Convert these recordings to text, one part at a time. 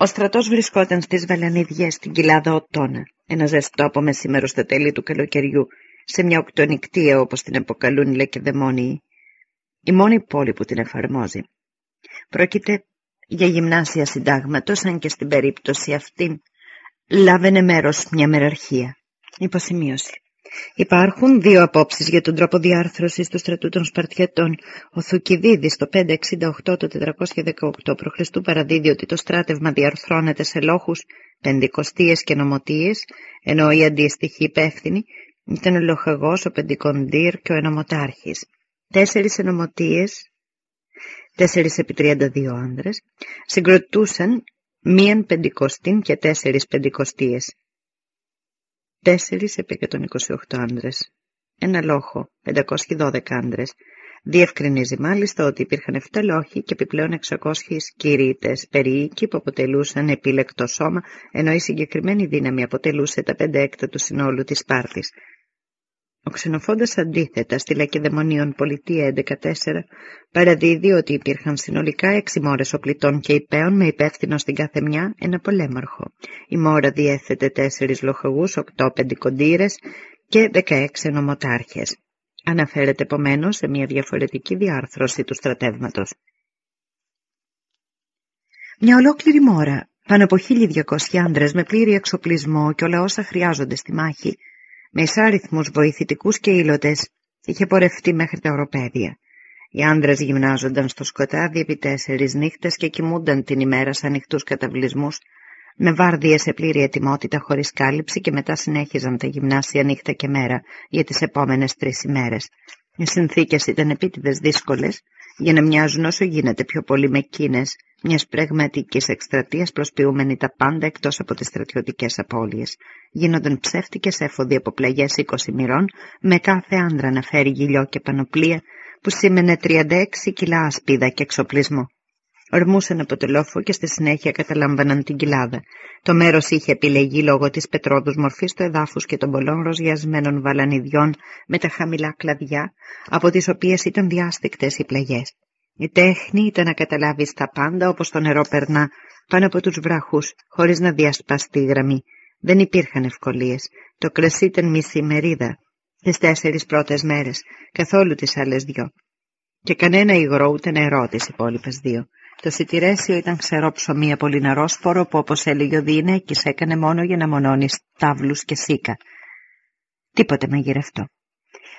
Ο στρατός βρισκόταν στις Βαλανιδιές στην κοιλάδα Οτόνα, ένα ζεστό από μεσήμερο στο τέλη του καλοκαιριού, σε μια οκτονικτία όπως την αποκαλούν οι Λεκεδαιμόνιοι, η μόνη πόλη που την εφαρμόζει. Πρόκειται για γυμνάσια συντάγματος, αν και στην περίπτωση αυτή λάβαινε μέρος μια μεραρχία. Υποσημείωση. Υπάρχουν δύο απόψεις για τον τρόπο διάρθρωσης του στρατού των Σπαρτιατών. Ο Θουκυδίδης το 568 το 418 π.Χ. παραδίδει ότι το στράτευμα διαρθρώνεται σε λόχους πεντηκοστίες και νομοτίες, ενώ η αντίστοιχη υπεύθυνη ήταν ο λοχαγός, ο πεντικοντήρ και ο ενομοτάρχης. Τέσσερις ενομοτίες, τέσσερις επί 32 άνδρες, συγκροτούσαν μίαν πεντηκοστήν και τέσσερις πεντηκοστίες. Τέσσερις επί 128 άνδρες. Ένα λόχο, 512 άνδρες. Διευκρινίζει μάλιστα ότι υπήρχαν 7 λόχοι και επιπλέον 600 κηρύτες περιοίκοι που αποτελούσαν επίλεκτο σώμα, ενώ η συγκεκριμένη δύναμη αποτελούσε τα 5 έκτα του συνόλου της Σπάρτης. Ο ξενοφόντας αντίθετα στη Λακεδαιμονίων Πολιτεία 11.4 παραδίδει ότι υπήρχαν συνολικά έξι μόρες οπλιτών και υπέων με υπεύθυνο στην κάθε μια ένα πολέμαρχο. Η μόρα διέθετε τέσσερις λοχαγούς, οκτώ πεντικοντήρες και δεκαέξι νομοτάρχες. Αναφέρεται επομένως σε μια διαφορετική διάρθρωση του στρατεύματος. Μια ολόκληρη μόρα, πάνω από 1200 άντρες με πλήρη εξοπλισμό και όλα όσα χρειάζονται στη μάχη, με εισάριθμους βοηθητικούς και ήλωτες είχε πορευτεί μέχρι τα οροπέδια. Οι άντρες γυμνάζονταν στο σκοτάδι επί τέσσερις νύχτες και κοιμούνταν την ημέρα σε ανοιχτούς καταβλισμούς, με βάρδιες σε πλήρη ετοιμότητα χωρίς κάλυψη και μετά συνέχιζαν τα γυμνάσια νύχτα και μέρα για τις επόμενες τρεις ημέρες. Οι συνθήκες ήταν επίτηδες δύσκολες για να μοιάζουν όσο γίνεται πιο πολύ με εκείνες μιας πραγματικής εκστρατείας προσποιούμενη τα πάντα εκτός από τις στρατιωτικές απώλειες. Γίνονταν ψεύτικες έφοδοι από πλαγιές 20 μοιρών, με κάθε άντρα να φέρει γυλιό και πανοπλία, που σήμαινε 36 κιλά ασπίδα και εξοπλισμό. Ορμούσαν από το λόφο και στη συνέχεια καταλάμβαναν την κοιλάδα. Το μέρος είχε επιλεγεί λόγω της πετρόδους μορφής του εδάφους και των πολλών ροζιασμένων βαλανιδιών με τα χαμηλά κλαδιά, από τις οποίες ήταν διάστηκτες οι πλαγιές. Η τέχνη ήταν να καταλάβεις τα πάντα όπως το νερό περνά πάνω από τους βράχους χωρίς να διασπαστεί η γραμμή. Δεν υπήρχαν ευκολίες. Το κρασί ήταν μισή μερίδα τις τέσσερις πρώτες μέρες, καθόλου τις άλλες δυο. Και κανένα υγρό ούτε νερό τις υπόλοιπες δύο. Το σιτηρέσιο ήταν ξερό ψωμί από λιναρόσπορο που όπως έλεγε ο Διηνέκης έκανε μόνο για να μονώνει στάβλους και σίκα. Τίποτε μαγειρευτό.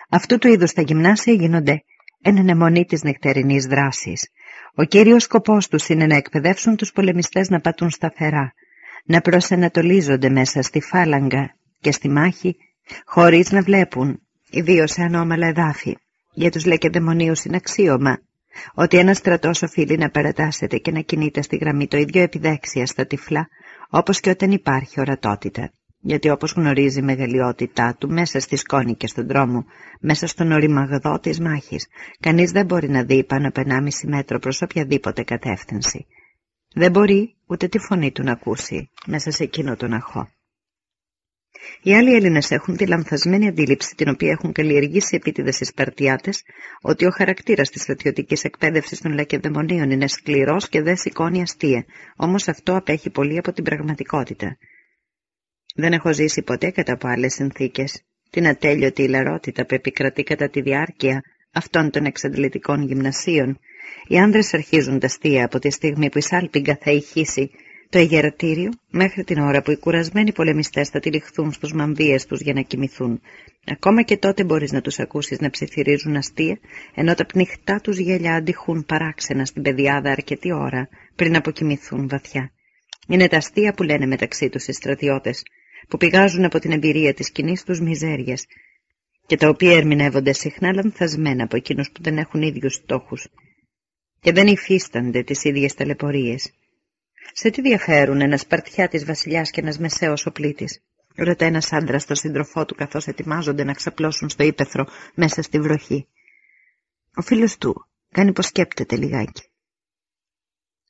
Αυτού του είδους τα γυμνάσια γίνονται εν αιμονή της νυχτερινής δράσης. Ο κύριος σκοπός τους είναι να εκπαιδεύσουν τους πολεμιστές να πατούν σταθερά, να προσανατολίζονται μέσα στη φάλαγγα και στη μάχη, χωρίς να βλέπουν, ιδίως σε ανώμαλα εδάφη. Για τους λεκεδαιμονίους είναι αξίωμα ότι ένα στρατός οφείλει να παρατάσσεται και να κινείται στη γραμμή το ίδιο επιδέξια στα τυφλά, όπως και όταν υπάρχει ορατότητα γιατί όπως γνωρίζει η μεγαλειότητά του μέσα στη σκόνη και στον δρόμο, μέσα στον οριμαγδό της μάχης, κανείς δεν μπορεί να δει πάνω από 1,5 μέτρο προς οποιαδήποτε κατεύθυνση. Δεν μπορεί ούτε τη φωνή του να ακούσει μέσα σε εκείνο τον αχώ. Οι άλλοι Έλληνες έχουν τη λανθασμένη αντίληψη την οποία έχουν καλλιεργήσει επίτηδες οι Σπαρτιάτες ότι ο χαρακτήρας της στρατιωτικής εκπαίδευσης των Λακεδαιμονίων είναι σκληρός και δεν σηκώνει αστεία, όμως αυτό απέχει πολύ από την πραγματικότητα. Δεν έχω ζήσει ποτέ κατά από άλλες συνθήκες την ατέλειωτη ηλαρότητα που επικρατεί κατά τη διάρκεια αυτών των εξαντλητικών γυμνασίων. Οι άνδρες αρχίζουν τα αστεία από τη στιγμή που η Σάλπιγγα θα ηχήσει το εγερατήριο μέχρι την ώρα που οι κουρασμένοι πολεμιστές θα τυλιχθούν στους μαμβίες τους για να κοιμηθούν. Ακόμα και τότε μπορείς να τους ακούσεις να ψιθυρίζουν αστεία, ενώ τα πνιχτά τους γέλια αντιχούν παράξενα στην πεδιάδα αρκετή ώρα πριν αποκοιμηθούν βαθιά. Είναι τα αστεία που λένε μεταξύ τους οι στρατιώτες, που πηγάζουν από την εμπειρία της κοινή τους μιζέριας και τα οποία ερμηνεύονται συχνά λανθασμένα από εκείνους που δεν έχουν ίδιους στόχους και δεν υφίστανται τις ίδιες ταλαιπωρίες. Σε τι διαφέρουν ένας παρτιάτης βασιλιάς και ένας μεσαίος οπλίτης; Ρωτά ένας άντρας τον σύντροφό του καθώς ετοιμάζονται να ξαπλώσουν στο ύπεθρο μέσα στη βροχή. Ο φίλος του κάνει πως σκέπτεται λιγάκι.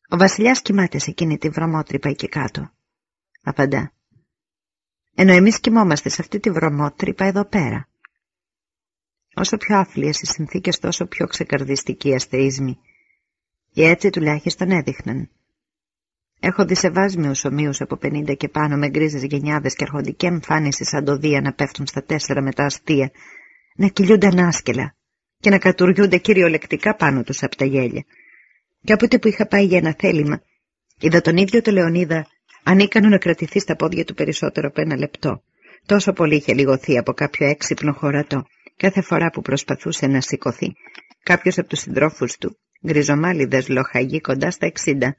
Ο βασιλιάς κοιμάται σε εκείνη τη βρωμότρυπα εκεί κάτω. Απαντά ενώ εμείς κοιμόμαστε σε αυτή τη βρωμότρυπα εδώ πέρα. Όσο πιο άθλιες οι συνθήκες, τόσο πιο ξεκαρδιστικοί οι αστεΐσμοι. Οι έτσι τουλάχιστον έδειχναν. Έχω δει σεβάσμιους ομοίους από πενήντα και πάνω με γκρίζες γενιάδες και αρχοντική εμφάνιση σαν το δία να πέφτουν στα τέσσερα με τα αστεία, να κυλιούνται ανάσκελα και να κατουριούνται κυριολεκτικά πάνω τους από τα γέλια. Κάποτε που είχα πάει για ένα θέλημα, είδα τον ίδιο το Λεωνίδα ανίκανο να κρατηθεί στα πόδια του περισσότερο από ένα λεπτό. Τόσο πολύ είχε λιγωθεί από κάποιο έξυπνο χωρατό, κάθε φορά που προσπαθούσε να σηκωθεί. Κάποιος από τους συντρόφους του, γκριζομάλιδες λοχαγοί κοντά στα εξήντα,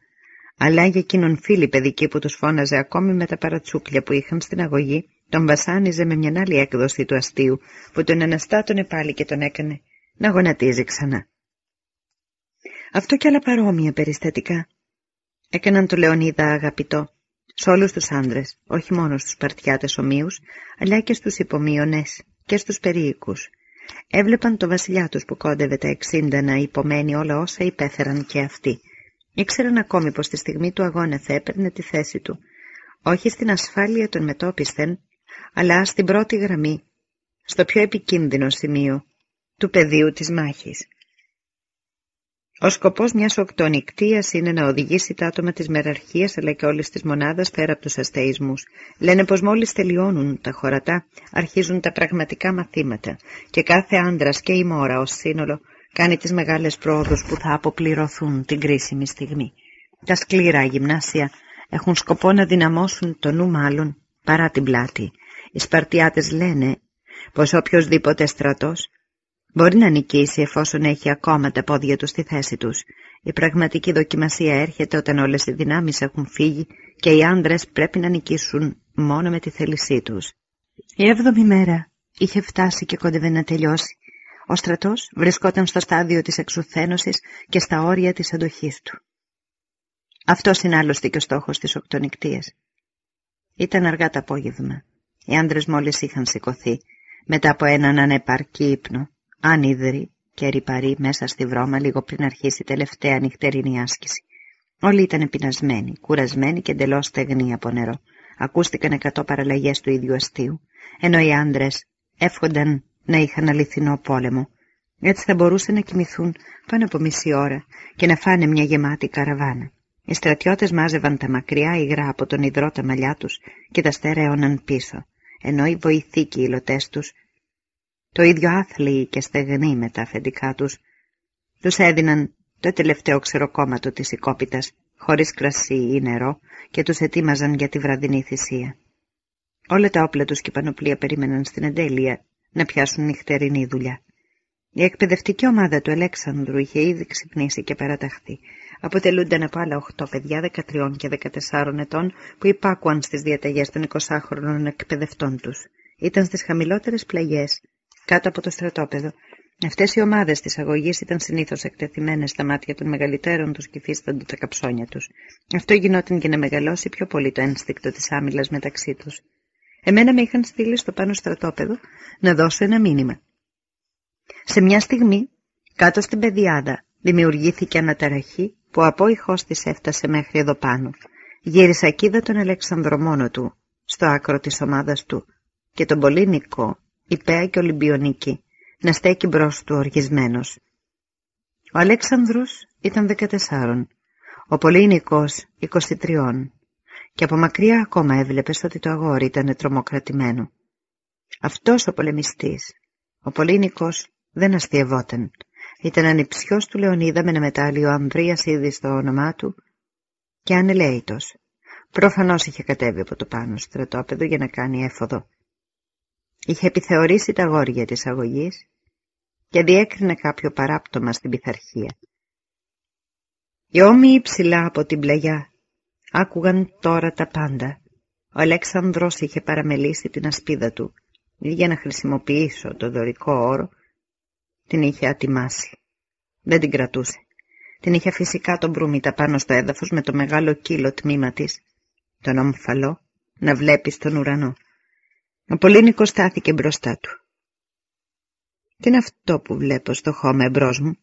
αλλά για εκείνον φίλη παιδική που τους φώναζε ακόμη με τα παρατσούκλια που είχαν στην αγωγή, τον βασάνιζε με μια άλλη έκδοση του αστείου που τον αναστάτωνε πάλι και τον έκανε να γονατίζει ξανά. Αυτό και άλλα παρόμοια περιστατικά έκαναν το Λεωνίδα αγαπητό σε όλους τους άντρες, όχι μόνο στους παρτιάτες ομοίους, αλλά και στους υπομείονες και στους περίοικους. Έβλεπαν το βασιλιά τους που κόντευε τα εξήντα να υπομένει όλα όσα υπέφεραν και αυτοί. Ήξεραν ακόμη πως τη στιγμή του αγώνα θα έπαιρνε τη θέση του, όχι στην ασφάλεια των μετόπισθεν, αλλά στην πρώτη γραμμή, στο πιο επικίνδυνο σημείο του πεδίου της μάχης. Ο σκοπός μιας οκτονικτίας είναι να οδηγήσει τα άτομα της μεραρχίας αλλά και όλης της μονάδας πέρα από τους αστεισμούς. Λένε πως μόλις τελειώνουν τα χωρατά αρχίζουν τα πραγματικά μαθήματα και κάθε άντρας και η μόρα ως σύνολο κάνει τις μεγάλες πρόοδους που θα αποπληρωθούν την κρίσιμη στιγμή. Τα σκληρά γυμνάσια έχουν σκοπό να δυναμώσουν το νου μάλλον παρά την πλάτη. Οι Σπαρτιάτες λένε πως οποιοδήποτε στρατός μπορεί να νικήσει εφόσον έχει ακόμα τα πόδια του στη θέση τους. Η πραγματική δοκιμασία έρχεται όταν όλες οι δυνάμεις έχουν φύγει και οι άντρες πρέπει να νικήσουν μόνο με τη θέλησή τους. Η έβδομη μέρα είχε φτάσει και κόντευε να τελειώσει. Ο στρατός βρισκόταν στο στάδιο της εξουθένωσης και στα όρια της αντοχής του. Αυτός είναι άλλωστε και ο στόχος της οκτονικτίας. Ήταν αργά το απόγευμα. Οι άντρες μόλις είχαν σηκωθεί, μετά από έναν ανεπαρκή ύπνο, άνυδροι και ρηπαροί μέσα στη βρώμα λίγο πριν αρχίσει η τελευταία νυχτερινή άσκηση. Όλοι ήταν πεινασμένοι, κουρασμένοι και εντελώς στεγνοί από νερό. Ακούστηκαν εκατό παραλλαγές του ίδιου αστείου, ενώ οι άντρες εύχονταν να είχαν αληθινό πόλεμο. Έτσι θα μπορούσαν να κοιμηθούν πάνω από μισή ώρα και να φάνε μια γεμάτη καραβάνα. Οι στρατιώτες μάζευαν τα μακριά υγρά από τον υδρό τα μαλλιά τους και τα στερέωναν πίσω, ενώ οι βοηθοί και οι λωτές τους, το ίδιο άθλιοι και στεγνοί με τα αφεντικά τους, τους έδιναν το τελευταίο ξεροκόμματο της οικόπιτας, χωρίς κρασί ή νερό, και τους ετοίμαζαν για τη βραδινή θυσία. Όλα τα όπλα τους και πανοπλία περίμεναν στην εντέλεια να πιάσουν νυχτερινή δουλειά. Η εκπαιδευτική ομάδα του Αλέξανδρου είχε ήδη ξυπνήσει και παραταχθεί. Αποτελούνταν από άλλα 8 παιδιά 13 και 14 ετών που υπάκουαν στις διαταγές των 20χρονων εκπαιδευτών τους. Ήταν στις χαμηλότερες πλαγιές, κάτω από το στρατόπεδο. Αυτές οι ομάδες της αγωγής ήταν συνήθως εκτεθειμένες στα μάτια των μεγαλύτερων τους και υφίστανται τα καψόνια τους. Αυτό γινόταν για να μεγαλώσει πιο πολύ το ένστικτο της άμυλας μεταξύ τους. Εμένα με είχαν στείλει στο πάνω στρατόπεδο να δώσω ένα μήνυμα. Σε μια στιγμή, κάτω στην πεδιάδα, δημιουργήθηκε αναταραχή που από ηχός της έφτασε μέχρι εδώ πάνω. Γύρισα και είδα τον Αλέξανδρο μόνο του, στο άκρο της ομάδας του, και τον πολύ Νικό, υπέα και Ολυμπιονίκη, να στέκει μπρος του οργισμένος. Ο Αλέξανδρος ήταν 14, ο πολύ Νικός 23, και από μακριά ακόμα έβλεπες ότι το αγόρι ήταν τρομοκρατημένο. Αυτός ο πολεμιστής, ο Πολύνικος, δεν αστειευόταν. Ήταν ανιψιός του Λεωνίδα με ένα μετάλλιο Ανδρίας ήδη στο όνομά του και ανελαίητος. Προφανώς είχε κατέβει από το πάνω στρατόπεδο για να κάνει έφοδο. Είχε επιθεωρήσει τα γόρια της αγωγής και διέκρινε κάποιο παράπτωμα στην πειθαρχία. Οι όμοιοι ψηλά από την πλαγιά άκουγαν τώρα τα πάντα. Ο Αλέξανδρος είχε παραμελήσει την ασπίδα του για να χρησιμοποιήσω το δωρικό όρο την είχε ατιμάσει. Δεν την κρατούσε. Την είχε φυσικά τον Μπρούμητα πάνω στο έδαφος με το μεγάλο κύλο τμήμα της, τον ομφαλό, να βλέπει στον ουρανό. Ο Πολύνικος στάθηκε μπροστά του. «Τι είναι αυτό που βλέπω στο χώμα εμπρός μου»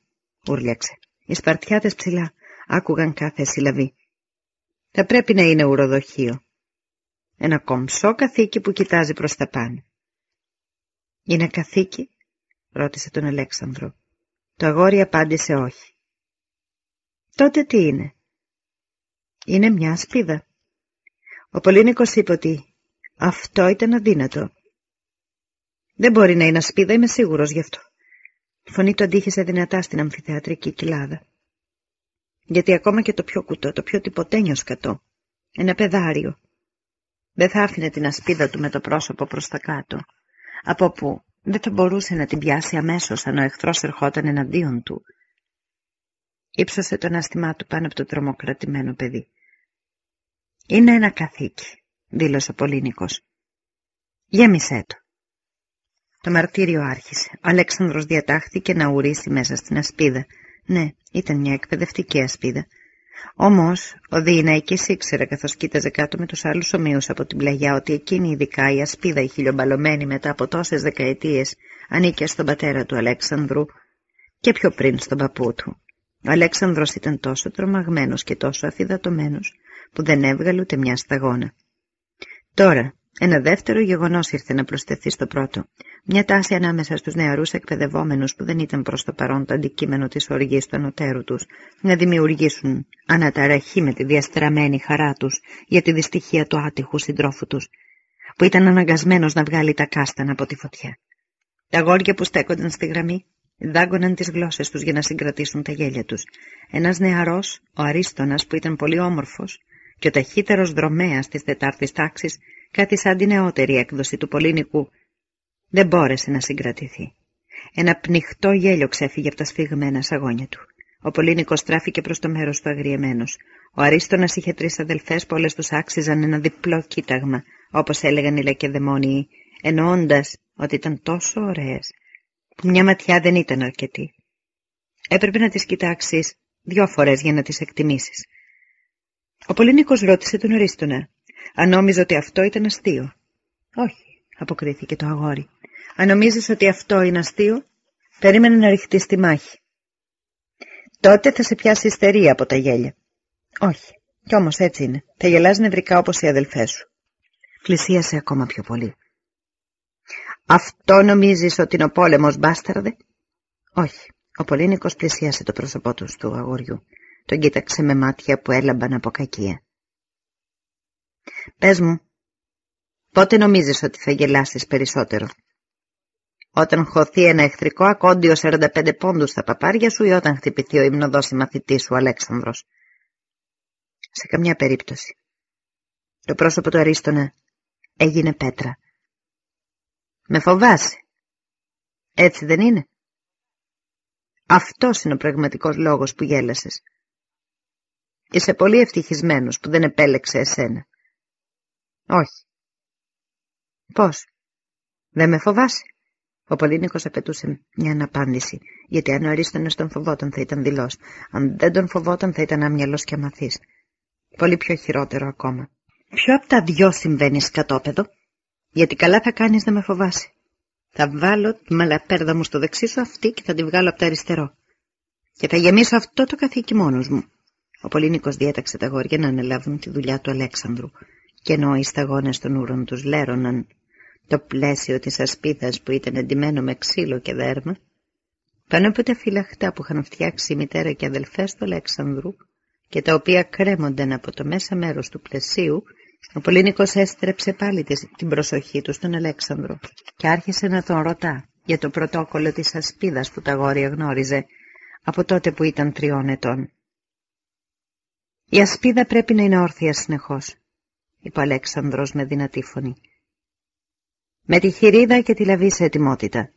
ούρλιαξε. Οι σπαρτιάτες ψηλά άκουγαν κάθε συλλαβή. Θα πρέπει να είναι ουροδοχείο. Ένα κομψό καθήκη που κοιτάζει προς τα πάνω. «Είναι καθήκη» ρώτησε τον Αλέξανδρο. Το αγόρι απάντησε όχι. «Τότε τι είναι» Είναι μια ασπίδα. Ο Πολύνικος είπε ότι αυτό ήταν αδύνατο. Δεν μπορεί να είναι ασπίδα, είμαι σίγουρος γι' αυτό. Η φωνή του αντίχησε δυνατά στην αμφιθεατρική κοιλάδα. Γιατί ακόμα και το πιο κουτό, το πιο τυποτένιος σκατό, ένα πεδάριο, δεν θα άφηνε την ασπίδα του με το πρόσωπο προς τα κάτω, από που δεν θα μπορούσε να την πιάσει αμέσως αν ο εχθρός ερχόταν εναντίον του. Ήψωσε τον άστημά του πάνω από το τρομοκρατημένο παιδί. «Είναι ένα καθήκη», δήλωσε ο Πολύνικος. «Γέμισέ το». Το μαρτύριο άρχισε. Ο Αλέξανδρος διατάχθηκε να ουρήσει μέσα στην ασπίδα. Ναι, ήταν μια εκπαιδευτική ασπίδα. Όμως, ο Διηναϊκής ήξερε καθώς κοίταζε κάτω με τους άλλους ομοίους από την πλαγιά ότι εκείνη ειδικά η ασπίδα η χιλιομπαλωμένη μετά από τόσες δεκαετίες ανήκε στον πατέρα του Αλέξανδρου και πιο πριν στον παππού του. Ο Αλέξανδρος ήταν τόσο τρομαγμένος και τόσο αφιδατωμένος που δεν έβγαλε ούτε μια σταγόνα. Τώρα, ένα δεύτερο γεγονός ήρθε να προσθεθεί στο πρώτο. Μια τάση ανάμεσα στους νεαρούς εκπαιδευόμενους που δεν ήταν προς το παρόν το αντικείμενο της οργής του ανωτέρου τους, να δημιουργήσουν αναταραχή με τη διαστραμμένη χαρά τους για τη δυστυχία του άτυχου συντρόφου τους, που ήταν αναγκασμένος να βγάλει τα κάστανα από τη φωτιά. Τα γόρια που στέκονταν στη γραμμή δάγκωναν τις γλώσσες τους για να συγκρατήσουν τα γέλια τους. Ένας νεαρός, ο Αρίστονας που ήταν πολύ όμορφος και ο ταχύτερος δρομέας της τετάρτης τάξης, κάτι σαν την νεότερη έκδοση του Πολύνικου, δεν μπόρεσε να συγκρατηθεί. Ένα πνιχτό γέλιο ξέφυγε από τα σφιγμένα σαγόνια του. Ο Πολύνικος στράφηκε προς το μέρος του αγριεμένος. Ο Αρίστονας είχε τρεις αδελφές που όλες τους άξιζαν ένα διπλό κοίταγμα, όπως έλεγαν οι λεκεδαιμόνιοι, εννοώντας ότι ήταν τόσο ωραίες, που μια ματιά δεν ήταν αρκετή. Έπρεπε να τις κοιτάξεις δυο φορές για να τις εκτιμήσεις. Ο Πολύνικος ρώτησε τον Αρίστονα αν νόμιζε ότι αυτό ήταν αστείο; Όχι, αποκρίθηκε το αγόρι. Αν νομίζεις ότι αυτό είναι αστείο, περίμενε να ρηχτείς στη μάχη. Τότε θα σε πιάσει ιστερία από τα γέλια. Όχι, κι όμως έτσι είναι. Θα γελάς νευρικά όπως οι αδελφές σου. Πλησίασε ακόμα πιο πολύ. Αυτό νομίζεις ότι είναι ο πόλεμος, μπάσταρδε; Όχι. Ο Πολύνικος πλησίασε το πρόσωπό του του αγοριού. Τον κοίταξε με μάτια που έλαμπαν από κακία. Πες μου, πότε νομίζεις ότι θα γελάσεις περισσότερο; Όταν χωθεί ένα εχθρικό ακόντιο 45 πόντους στα παπάρια σου ή όταν χτυπηθεί ο υμνοδός μαθητής σου Αλέξανδρος; Σε καμιά περίπτωση. Το πρόσωπο του Αρίστονα έγινε πέτρα. Με φοβάσαι; Έτσι δεν είναι; Αυτός είναι ο πραγματικός λόγος που γέλασες. Είσαι πολύ ευτυχισμένος που δεν επέλεξε εσένα. Όχι. Πώς; Δεν με φοβάσαι; Ο Πολύνικος απαιτούσε μια αναπάντηση, γιατί αν ο Αρίστονας τον φοβόταν θα ήταν δηλός. Αν δεν τον φοβόταν θα ήταν άμυαλος και αμαθής. Πολύ πιο χειρότερο ακόμα. Ποιο από τα δυο συμβαίνει σκατόπεδο, γιατί καλά θα κάνεις να με φοβάσει. Θα βάλω τη μαλαπέρδα μου στο δεξί σου αυτή και θα τη βγάλω από το αριστερό. Και θα γεμίσω αυτό το καθήκη μόνος μου. Ο Πολύνικος διέταξε τα γόρια να αναλάβουν τη δουλειά του Αλέξανδρου και ενώ οι σταγόνες των ούρων τους λέρωναν το πλαίσιο της ασπίδας που ήταν εντυμένο με ξύλο και δέρμα, πάνω από τα φυλαχτά που είχαν φτιάξει η μητέρα και αδελφές του Αλέξανδρου και τα οποία κρέμονταν από το μέσα μέρος του πλαισίου, ο Πολύνικος έστρεψε πάλι την προσοχή του στον Αλέξανδρο και άρχισε να τον ρωτά για το πρωτόκολλο της ασπίδας που τα γόρια γνώριζε από τότε που ήταν τριών ετών. «Η ασπίδα πρέπει να είναι όρθια συνεχώς», είπε ο Αλέξανδρος με δυνατή φωνή. «Με τη χειρίδα και τη λαβή σε ετοιμότητα.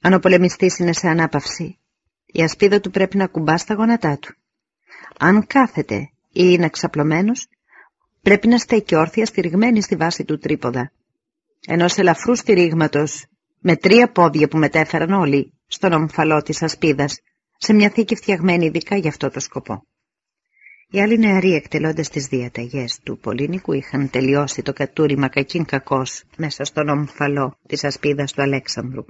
Αν ο πολεμιστής είναι σε ανάπαυση, η ασπίδα του πρέπει να κουμπά στα γόνατά του. Αν κάθεται ή είναι ξαπλωμένος, πρέπει να στέκει όρθια στηριγμένη στη βάση του τρίποδα. Ενός ελαφρού στηρίγματος, με τρία πόδια που μετέφεραν όλοι στον ομφαλό της ασπίδας, σε μια θήκη φτιαγμένη ειδικά για αυτό το σκοπό. Οι άλλοι νεαροί εκτελώντας τις διαταγές του Πολύνικου είχαν τελειώσει το κατούριμα κακήν κακός μέσα στον ομφαλό της ασπίδας του Αλέξανδρου.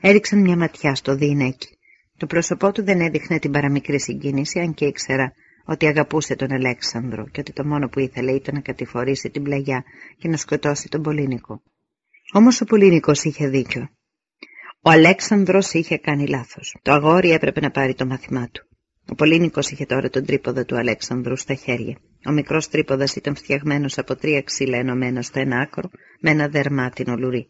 Έριξαν μια ματιά στο δίνεκι. Το πρόσωπό του δεν έδειχνε την παραμικρή συγκίνηση, αν και ήξερα ότι αγαπούσε τον Αλέξανδρο και ότι το μόνο που ήθελε ήταν να κατηφορήσει την πλαγιά και να σκοτώσει τον Πολύνικο. Όμως ο Πολύνικος είχε δίκιο. Ο Αλέξανδρος είχε κάνει λάθος. Το αγόρι έπρεπε να πάρει το μάθημά του. Ο Πολύνικος είχε τώρα τον τρίποδο του Αλέξανδρου στα χέρια. Ο μικρός τρίποδας ήταν φτιαγμένος από τρία ξύλα ενωμένα στο ένα άκρο με ένα δερμάτινο λουρί.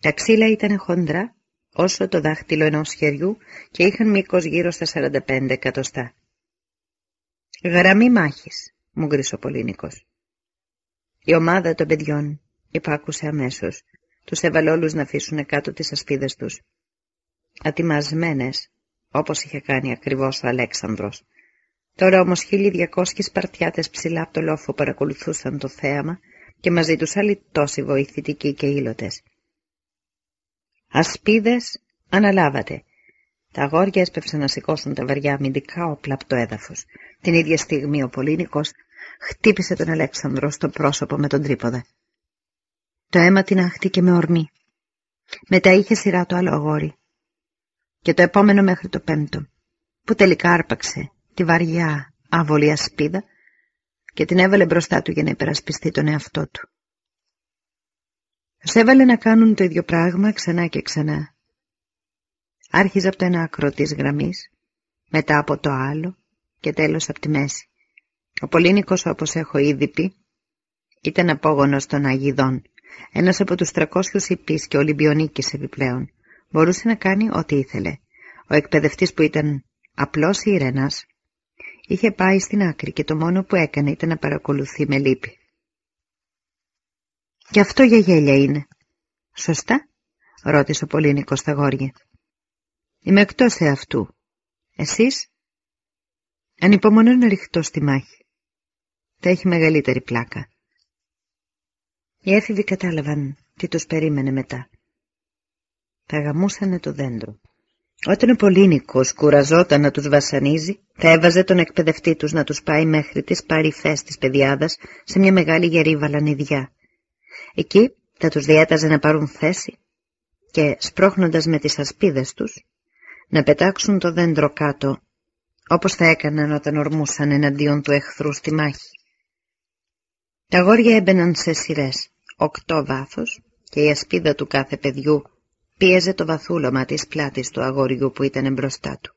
Τα ξύλα ήταν χοντρά όσο το δάχτυλο ενός χεριού και είχαν μήκος γύρω στα 45 εκατοστά. «Γραμμή μάχης», μου γκρίσε ο Πολύνικος. Η ομάδα των παιδιών υπάκουσε αμέσως. Τους έβαλε όλους να αφήσουν κάτω τις ασπίδες τους. Ατιμασμένες, όπως είχε κάνει ακριβώς ο Αλέξανδρος. Τώρα όμως 1200 Σπαρτιάτες ψηλά από το λόφο παρακολουθούσαν το θέαμα και μαζί τους άλλοι τόσοι βοηθητικοί και ήλωτες. Ασπίδες αναλάβατε. Τα αγόρια έσπευσαν να σηκώσουν τα βαριά αμυντικά όπλα από το έδαφος. Την ίδια στιγμή ο Πολύνικος χτύπησε τον Αλέξανδρο στο πρόσωπο με τον τρίποδα. Το αίμα την άχτηκε με ορμή. Μετά είχε σειρά το άλλο αγόρι. Και το επόμενο μέχρι το πέμπτο, που τελικά άρπαξε τη βαριά άβολη ασπίδα και την έβαλε μπροστά του για να υπερασπιστεί τον εαυτό του. Τους έβαλε να κάνουν το ίδιο πράγμα ξανά και ξανά. Άρχιζε από το ένα άκρο της γραμμής, μετά από το άλλο και τέλος από τη μέση. Ο Πολύνικος, όπως έχω ήδη πει, ήταν απόγονος των Αγιδών, ένας από τους 300 υπείς και Ολυμπιονίκης επιπλέον. Μπορούσε να κάνει ό,τι ήθελε. Ο εκπαιδευτής που ήταν απλός ήρενας, είχε πάει στην άκρη και το μόνο που έκανε ήταν να παρακολουθεί με λύπη. «Και αυτό για γέλια είναι». «Σωστά» ρώτησε ο Πολύνικος στα γόρια. «Είμαι εκτός εαυτού. Εσείς» «Ανυπομονώ να ρηχτώ στη μάχη. Θα έχει μεγαλύτερη πλάκα». Οι έφηβοι κατάλαβαν τι τους περίμενε μετά. Θα γαμούσανε το δέντρο. Όταν ο Πολύνικος κουραζόταν να τους βασανίζει, θα έβαζε τον εκπαιδευτή τους να τους πάει μέχρι τις παρυφές της πεδιάδας σε μια μεγάλη γερή βαλανιδιά. Εκεί θα τους διέταζε να πάρουν θέση και σπρώχνοντας με τις ασπίδες τους να πετάξουν το δέντρο κάτω όπως θα έκαναν όταν ορμούσαν εναντίον του εχθρού στη μάχη. Τα γόρια έμπαιναν σε σειρές, οκτώ βάθος και η ασπίδα του κάθε παιδιού πίεζε το βαθούλωμα της πλάτης του αγοριού που ήταν μπροστά του.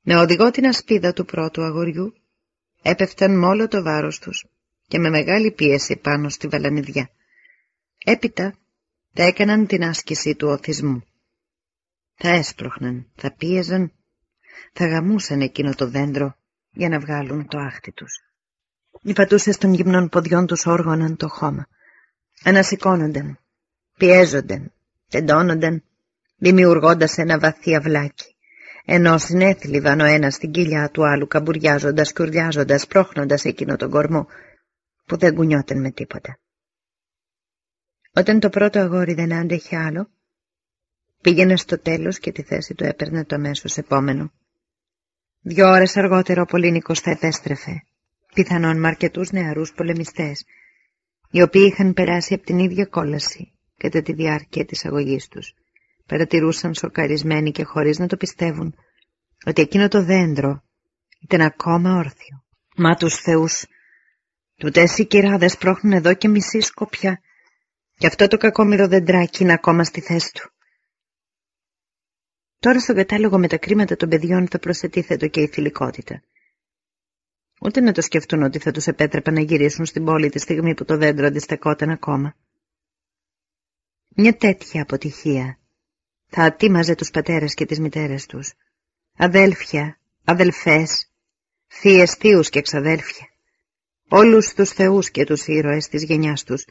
Με οδηγό την ασπίδα του πρώτου αγοριού έπεφταν με όλο το βάρος τους και με μεγάλη πίεση πάνω στη βαλανιδιά. Έπειτα θα έκαναν την άσκηση του οθισμού. Θα έσπροχναν, θα πίεζαν, θα γαμούσαν εκείνο το δέντρο για να βγάλουν το άχτι τους. Οι πατούσες των γυμνών ποδιών τους όργωναν το χώμα. Ανασηκώνονταν, πιέζονταν, τεντώνονταν, δημιουργώντας ένα βαθύ αυλάκι, ενώ συνέθλιβαν ο ένας στην κοιλιά του άλλου καμπουριάζοντας και ουρλιάζοντας, πρόχνοντας εκείνο τον κορμό, που δεν κουνιόταν με τίποτα. Όταν το πρώτο αγόρι δεν άντεχε άλλο, πήγαινε στο τέλος και τη θέση του έπαιρνε το αμέσως επόμενο. Δυο ώρες αργότερα ο Πολύνικος θα επέστρεφε, πιθανόν με αρκετούς νεαρούς πολεμιστές, οι οποίοι είχαν περάσει από την ίδια κόλαση κατά τη διάρκεια της αγωγής τους. Παρατηρούσαν σοκαρισμένοι και χωρίς να το πιστεύουν ότι εκείνο το δέντρο ήταν ακόμα όρθιο. Μα τους θεούς Τούτες οι κυράδες πρόχνουν εδώ και μισή σκοπιά και αυτό το κακόμοιρο δεντράκι είναι ακόμα στη θέση του. Τώρα στον κατάλογο με τα κρίματα των παιδιών θα προσετίθετο και η θηλυκότητα. Ούτε να το σκεφτούν ότι θα τους επέτρεπαν να γυρίσουν στην πόλη τη στιγμή που το δέντρο αντιστεκόταν ακόμα. Μια τέτοια αποτυχία. Θα ατίμαζε τους πατέρες και τις μητέρες τους, αδέλφια, αδελφές, θείες θείους και εξαδέλφια όλους τους θεούς και τους ήρωες της γενιάς τους,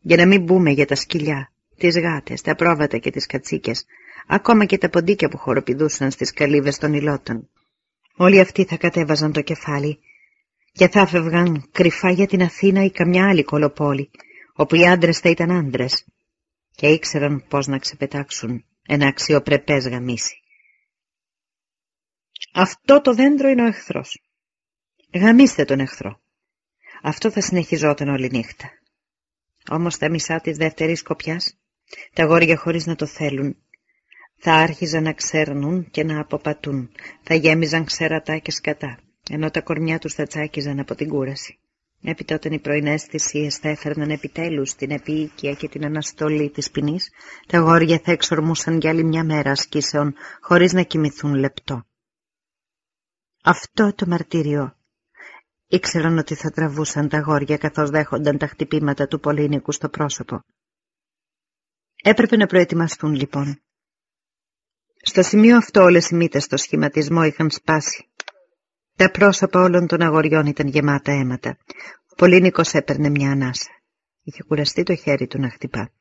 για να μην μπούμε για τα σκυλιά, τις γάτες, τα πρόβατα και τις κατσίκες, ακόμα και τα ποντίκια που χοροπηδούσαν στις καλύβες των υλότων. Όλοι αυτοί θα κατέβαζαν το κεφάλι και θα φεύγαν κρυφά για την Αθήνα ή καμιά άλλη κολοπόλη, όπου οι άντρες θα ήταν άντρες και ήξεραν πώς να ξεπετάξουν ένα αξιοπρεπές γαμίσι. Αυτό το δέντρο είναι ο εχθρός. Γαμίστε τον εχθρό. Αυτό θα συνεχιζόταν όλη νύχτα. Όμως τα μισά της δεύτερης σκοπιάς, τα γόρια χωρίς να το θέλουν, θα άρχιζαν να ξέρνουν και να αποπατούν, θα γέμιζαν ξέρατα και σκατά, ενώ τα κορμιά τους θα τσάκιζαν από την κούραση. Έπειτα όταν οι πρωινές θυσίες θα έφερναν επιτέλους την επίοικια και την αναστολή της ποινής, τα αγόρια θα εξορμούσαν για άλλη μια μέρα ασκήσεων, χωρίς να κοιμηθούν λεπτό. Αυτό το μαρτύριο ήξεραν ότι θα τραβούσαν τα αγόρια καθώς δέχονταν τα χτυπήματα του Πολύνικου στο πρόσωπο. Έπρεπε να προετοιμαστούν λοιπόν. Στο σημείο αυτό όλες οι μύτες στο σχηματισμό είχαν σπάσει. Τα πρόσωπα όλων των αγοριών ήταν γεμάτα αίματα. Ο Πολύνικος έπαιρνε μια ανάσα. Είχε κουραστεί το χέρι του να χτυπά.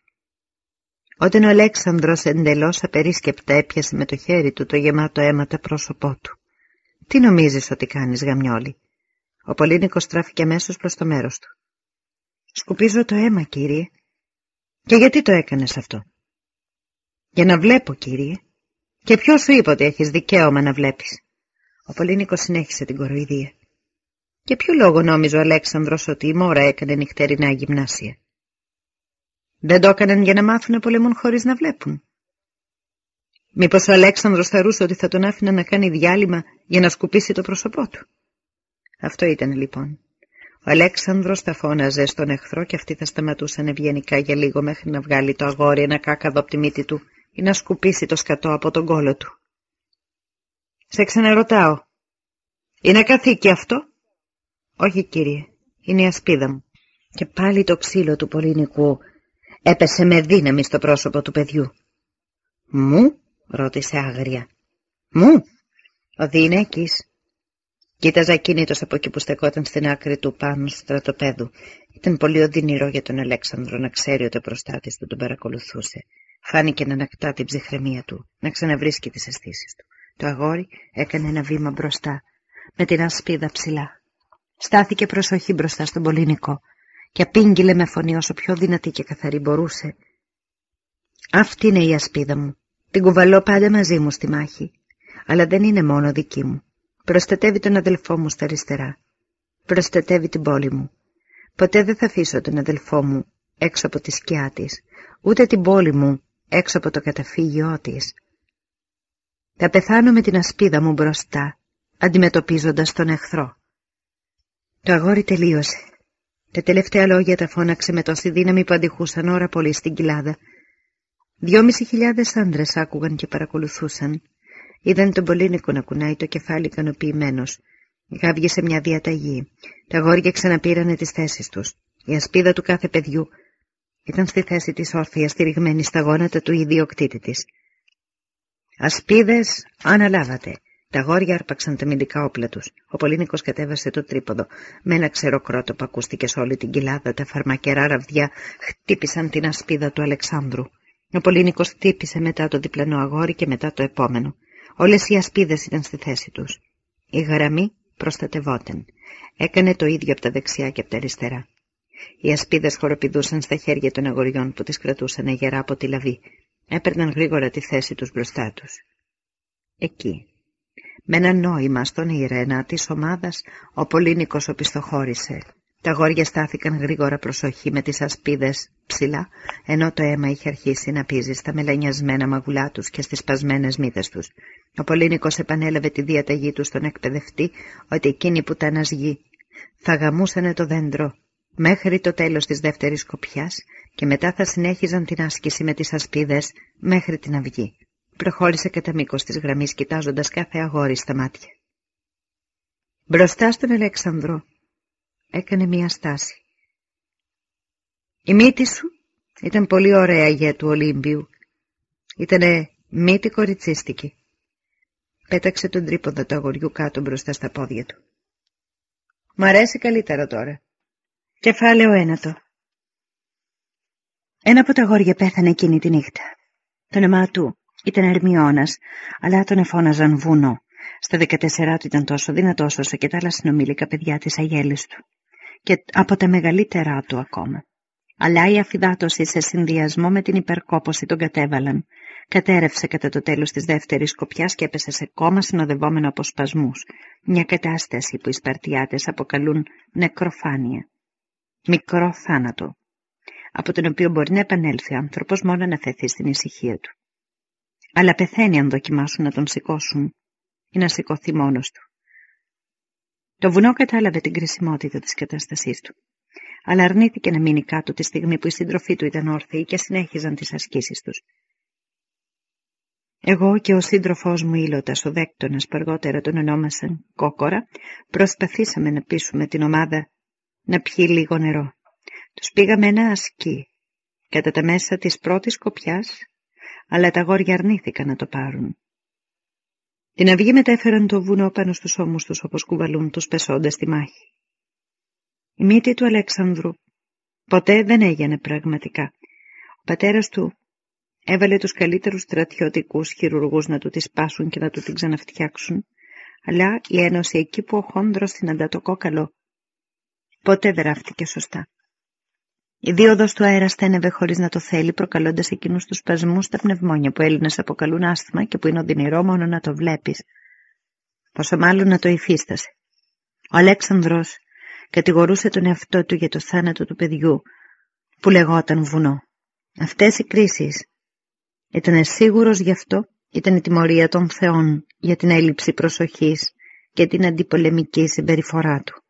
Όταν ο Αλέξανδρος εντελώς απερίσκεπτα έπιασε με το χέρι του το γεμάτο αίματα πρόσωπό του. «Τι νομίζεις ότι κάνεις, γαμιόλι» Ο Πολύνικος στράφηκε αμέσως προς το μέρος του. «Σκουπίζω το αίμα, κύριε». «Και γιατί το έκανες αυτό» «Για να βλέπω, κύριε». «Και ποιος σου είπε ότι έχεις δικαίωμα να βλέπεις» Ο Πολύνικος συνέχισε την κοροϊδία. «Και ποιο λόγο νόμιζε ο Αλέξανδρος ότι η μόρα έκανε νυχτερινά γυμνάσια» Δεν το έκαναν για να μάθουν να πολεμούν χωρίς να βλέπουν. Μήπως ο Αλέξανδρος θεωρούσε ότι θα τον άφηνε να κάνει διάλειμμα για να σκουπίσει το πρόσωπό του; Αυτό ήταν λοιπόν. Ο Αλέξανδρος θα φώναζε στον εχθρό και αυτοί θα σταματούσαν ευγενικά για λίγο μέχρι να βγάλει το αγόρι ένα κάκαδο από τη μύτη του ή να σκουπίσει το σκατό από τον κόλο του. «Σε ξαναρωτάω. Είναι καθήκη αυτό» «Όχι κύριε, είναι η ασπίδα μου». Και πάλι το ξύλο του πολυνικού έπεσε με δύναμη στο πρόσωπο του παιδιού. «Μου» ρώτησε άγρια. «Μου» ο διηνέκης Κοίταζα κίνητος από εκεί που στεκόταν στην άκρη του πάνω στο στρατοπέδου. Ήταν πολύ οδυνηρό για τον Αλέξανδρο να ξέρει ότι ο προστάτης του τον παρακολουθούσε. Φάνηκε να ανακτά την ψυχραιμία του, να ξαναβρίσκει τις αισθήσεις του. Το αγόρι έκανε ένα βήμα μπροστά, με την ασπίδα ψηλά. Στάθηκε προσοχή μπροστά στον Πολύνικο και απήγγειλε με φωνή όσο πιο δυνατή και καθαρή μπορούσε. Αυτή είναι η ασπίδα μου. Την κουβαλώ πάντα μαζί μου στη μάχη. Αλλά δεν είναι μόνο δική μου. Προστατεύει τον αδελφό μου στα αριστερά. Προστατεύει την πόλη μου. Ποτέ δεν θα αφήσω τον αδελφό μου έξω από τη σκιά της, ούτε την πόλη μου έξω από το καταφύγιό της. Θα πεθάνω με την ασπίδα μου μπροστά, αντιμετωπίζοντας τον εχθρό. Το αγόρι τελείωσε. Τα τελευταία λόγια τα φώναξε με τόση δύναμη που αντιχούσαν ώρα πολύ στην κοιλάδα. Δυόμισι χιλιάδες άντρες άκουγαν και παρακολουθούσαν. Είδαν τον Πολύνικο να κουνάει το κεφάλι ικανοποιημένος. Γάβγησε μια διαταγή. Τα αγόρια ξαναπήρανε τις θέσεις τους. Η ασπίδα του κάθε παιδιού ήταν στη θέση της όρθια στηριγμένη στα γόνατα του ιδιοκτήτη της. Ασπίδες, αναλάβατε. Τα αγόρια άρπαξαν τα μυντικά όπλα τους. Ο Πολύνικος κατέβασε το τρίποδο. Με ένα ξερό κρότο που ακούστηκε σε όλη την κοιλάδα, τα φαρμακερά ραβδιά χτύπησαν την ασπίδα του Αλεξάνδρου. Ο Πολύνικος χτύπησε μετά το διπλανό αγόρι και μετά το επόμενο. Όλες οι ασπίδες ήταν στη θέση τους. Η γραμμή προστατευόταν. Έκανε το ίδιο από τα δεξιά και από τα αριστερά. Οι ασπίδες χοροπηδούσαν στα χέρια των αγοριών που τις κρατούσαν γερά από τη λαβή. Έπαιρναν γρήγορα τη θέση τους μπροστά τους. Εκεί, με ένα νόημα στον ήρενα της ομάδας, ο Πολύνικος οπισθοχώρησε τα αγόρια στάθηκαν γρήγορα προσοχή με τις ασπίδες ψηλά, ενώ το αίμα είχε αρχίσει να πίζει στα μελανιασμένα μαγουλά τους και στις σπασμένες μύτες τους. Ο Πολύνικος επανέλαβε τη διαταγή του στον εκπαιδευτή ότι εκείνοι που τα ανασγεί θα γαμούσανε το δέντρο μέχρι το τέλος της δεύτερης κοπιάς και μετά θα συνέχιζαν την άσκηση με τις ασπίδες μέχρι την αυγή. Προχώρησε κατά μήκος της γραμμής κοιτάζοντας κάθε αγόρι στα μάτια. Μπροστά στον Αλέξανδρο έκανε μία στάση. Η μύτη σου ήταν πολύ ωραία για του Ολύμπιου. Ήτανε μύτη κοριτσίστικη. Πέταξε τον τρίποδο του αγοριού κάτω μπροστά στα πόδια του. Μ' αρέσει καλύτερα τώρα. Κεφάλαιο ένατο. Ένα από τα αγόρια πέθανε εκείνη τη νύχτα. Το όνομά του ήταν Ερμιώνας, αλλά τον εφώναζαν βουνό. Στα δεκατέσσερά του ήταν τόσο δυνατός όσο και τα άλλα συνομιλικά παιδιά της αγέλης του και από τα μεγαλύτερά του ακόμα. Αλλά η αφιδάτωση σε συνδυασμό με την υπερκόπωση τον κατέβαλαν. Κατέρευσε κατά το τέλος της δεύτερης κοπιάς και έπεσε σε κόμμα συνοδευόμενο από σπασμούς. Μια κατάσταση που οι Σπαρτιάτες αποκαλούν νεκροφάνεια. Μικρό θάνατο, από τον οποίο μπορεί να επανέλθει ο άνθρωπος μόνο να θεθεί στην ησυχία του. Αλλά πεθαίνει αν δοκιμάσουν να τον σηκώσουν ή να σηκωθεί μόνος του. Το βουνό κατάλαβε την κρισιμότητα της κατάστασής του, αλλά αρνήθηκε να μείνει κάτω τη στιγμή που η σύντροφή του ήταν όρθιοι και συνέχιζαν τις ασκήσεις τους. Εγώ και ο σύντροφός μου Ήλωτας, ο δέκτονας που αργότερα τον ονόμασαν Κόκορα, προσπαθήσαμε να πείσουμε την ομάδα να πιει λίγο νερό. Τους πήγαμε ένα ασκή, κατά τα μέσα της πρώτης κοπιάς, αλλά τα γόρια αρνήθηκαν να το πάρουν. Την αυγή μετέφεραν το βουνό πάνω στους ώμους τους όπως κουβαλούν τους πεσόντες στη μάχη. Η μύτη του Αλέξανδρου ποτέ δεν έγινε πραγματικά. Ο πατέρας του έβαλε τους καλύτερους στρατιωτικούς χειρουργούς να του τη σπάσουν και να του την ξαναφτιάξουν, αλλά η ένωση εκεί που ο χόνδρος συναντά το κόκαλο ποτέ δεν ράφτηκε σωστά. Η δίωδο του αέρα στένευε χωρίς να το θέλει, προκαλώντας εκείνους τους σπασμούς στα πνευμόνια που Έλληνες αποκαλούν άσθημα και που είναι οδυνηρό μόνο να το βλέπεις. Πόσο μάλλον να το υφίστασε. Ο Αλέξανδρος κατηγορούσε τον εαυτό του για το θάνατο του παιδιού που λεγόταν βουνό. Αυτές οι κρίσεις ήταν σίγουρος γι' αυτό; Ήταν η τιμωρία των θεών για την έλλειψη προσοχής και την αντιπολεμική συμπεριφορά του.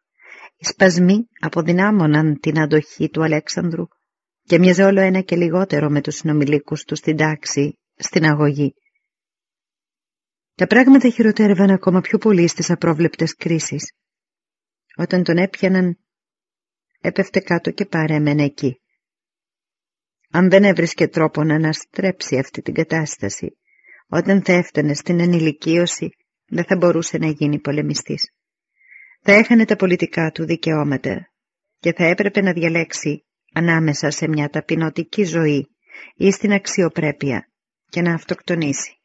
Οι σπασμοί αποδυνάμωναν την αντοχή του Αλέξανδρου και μοιάζε όλο ένα και λιγότερο με τους συνομιλίκους τους στην τάξη, στην αγωγή. Τα πράγματα χειροτέρευαν ακόμα πιο πολύ στις απρόβλεπτες κρίσεις. Όταν τον έπιαναν, έπεφτε κάτω και παρέμενε εκεί. Αν δεν έβρισκε τρόπο να αναστρέψει αυτή την κατάσταση, όταν θα έφτανε στην ενηλικίωση, δεν θα μπορούσε να γίνει πολεμιστής θα έχανε τα πολιτικά του δικαιώματα και θα έπρεπε να διαλέξει ανάμεσα σε μια ταπεινωτική ζωή ή στην αξιοπρέπεια και να αυτοκτονήσει.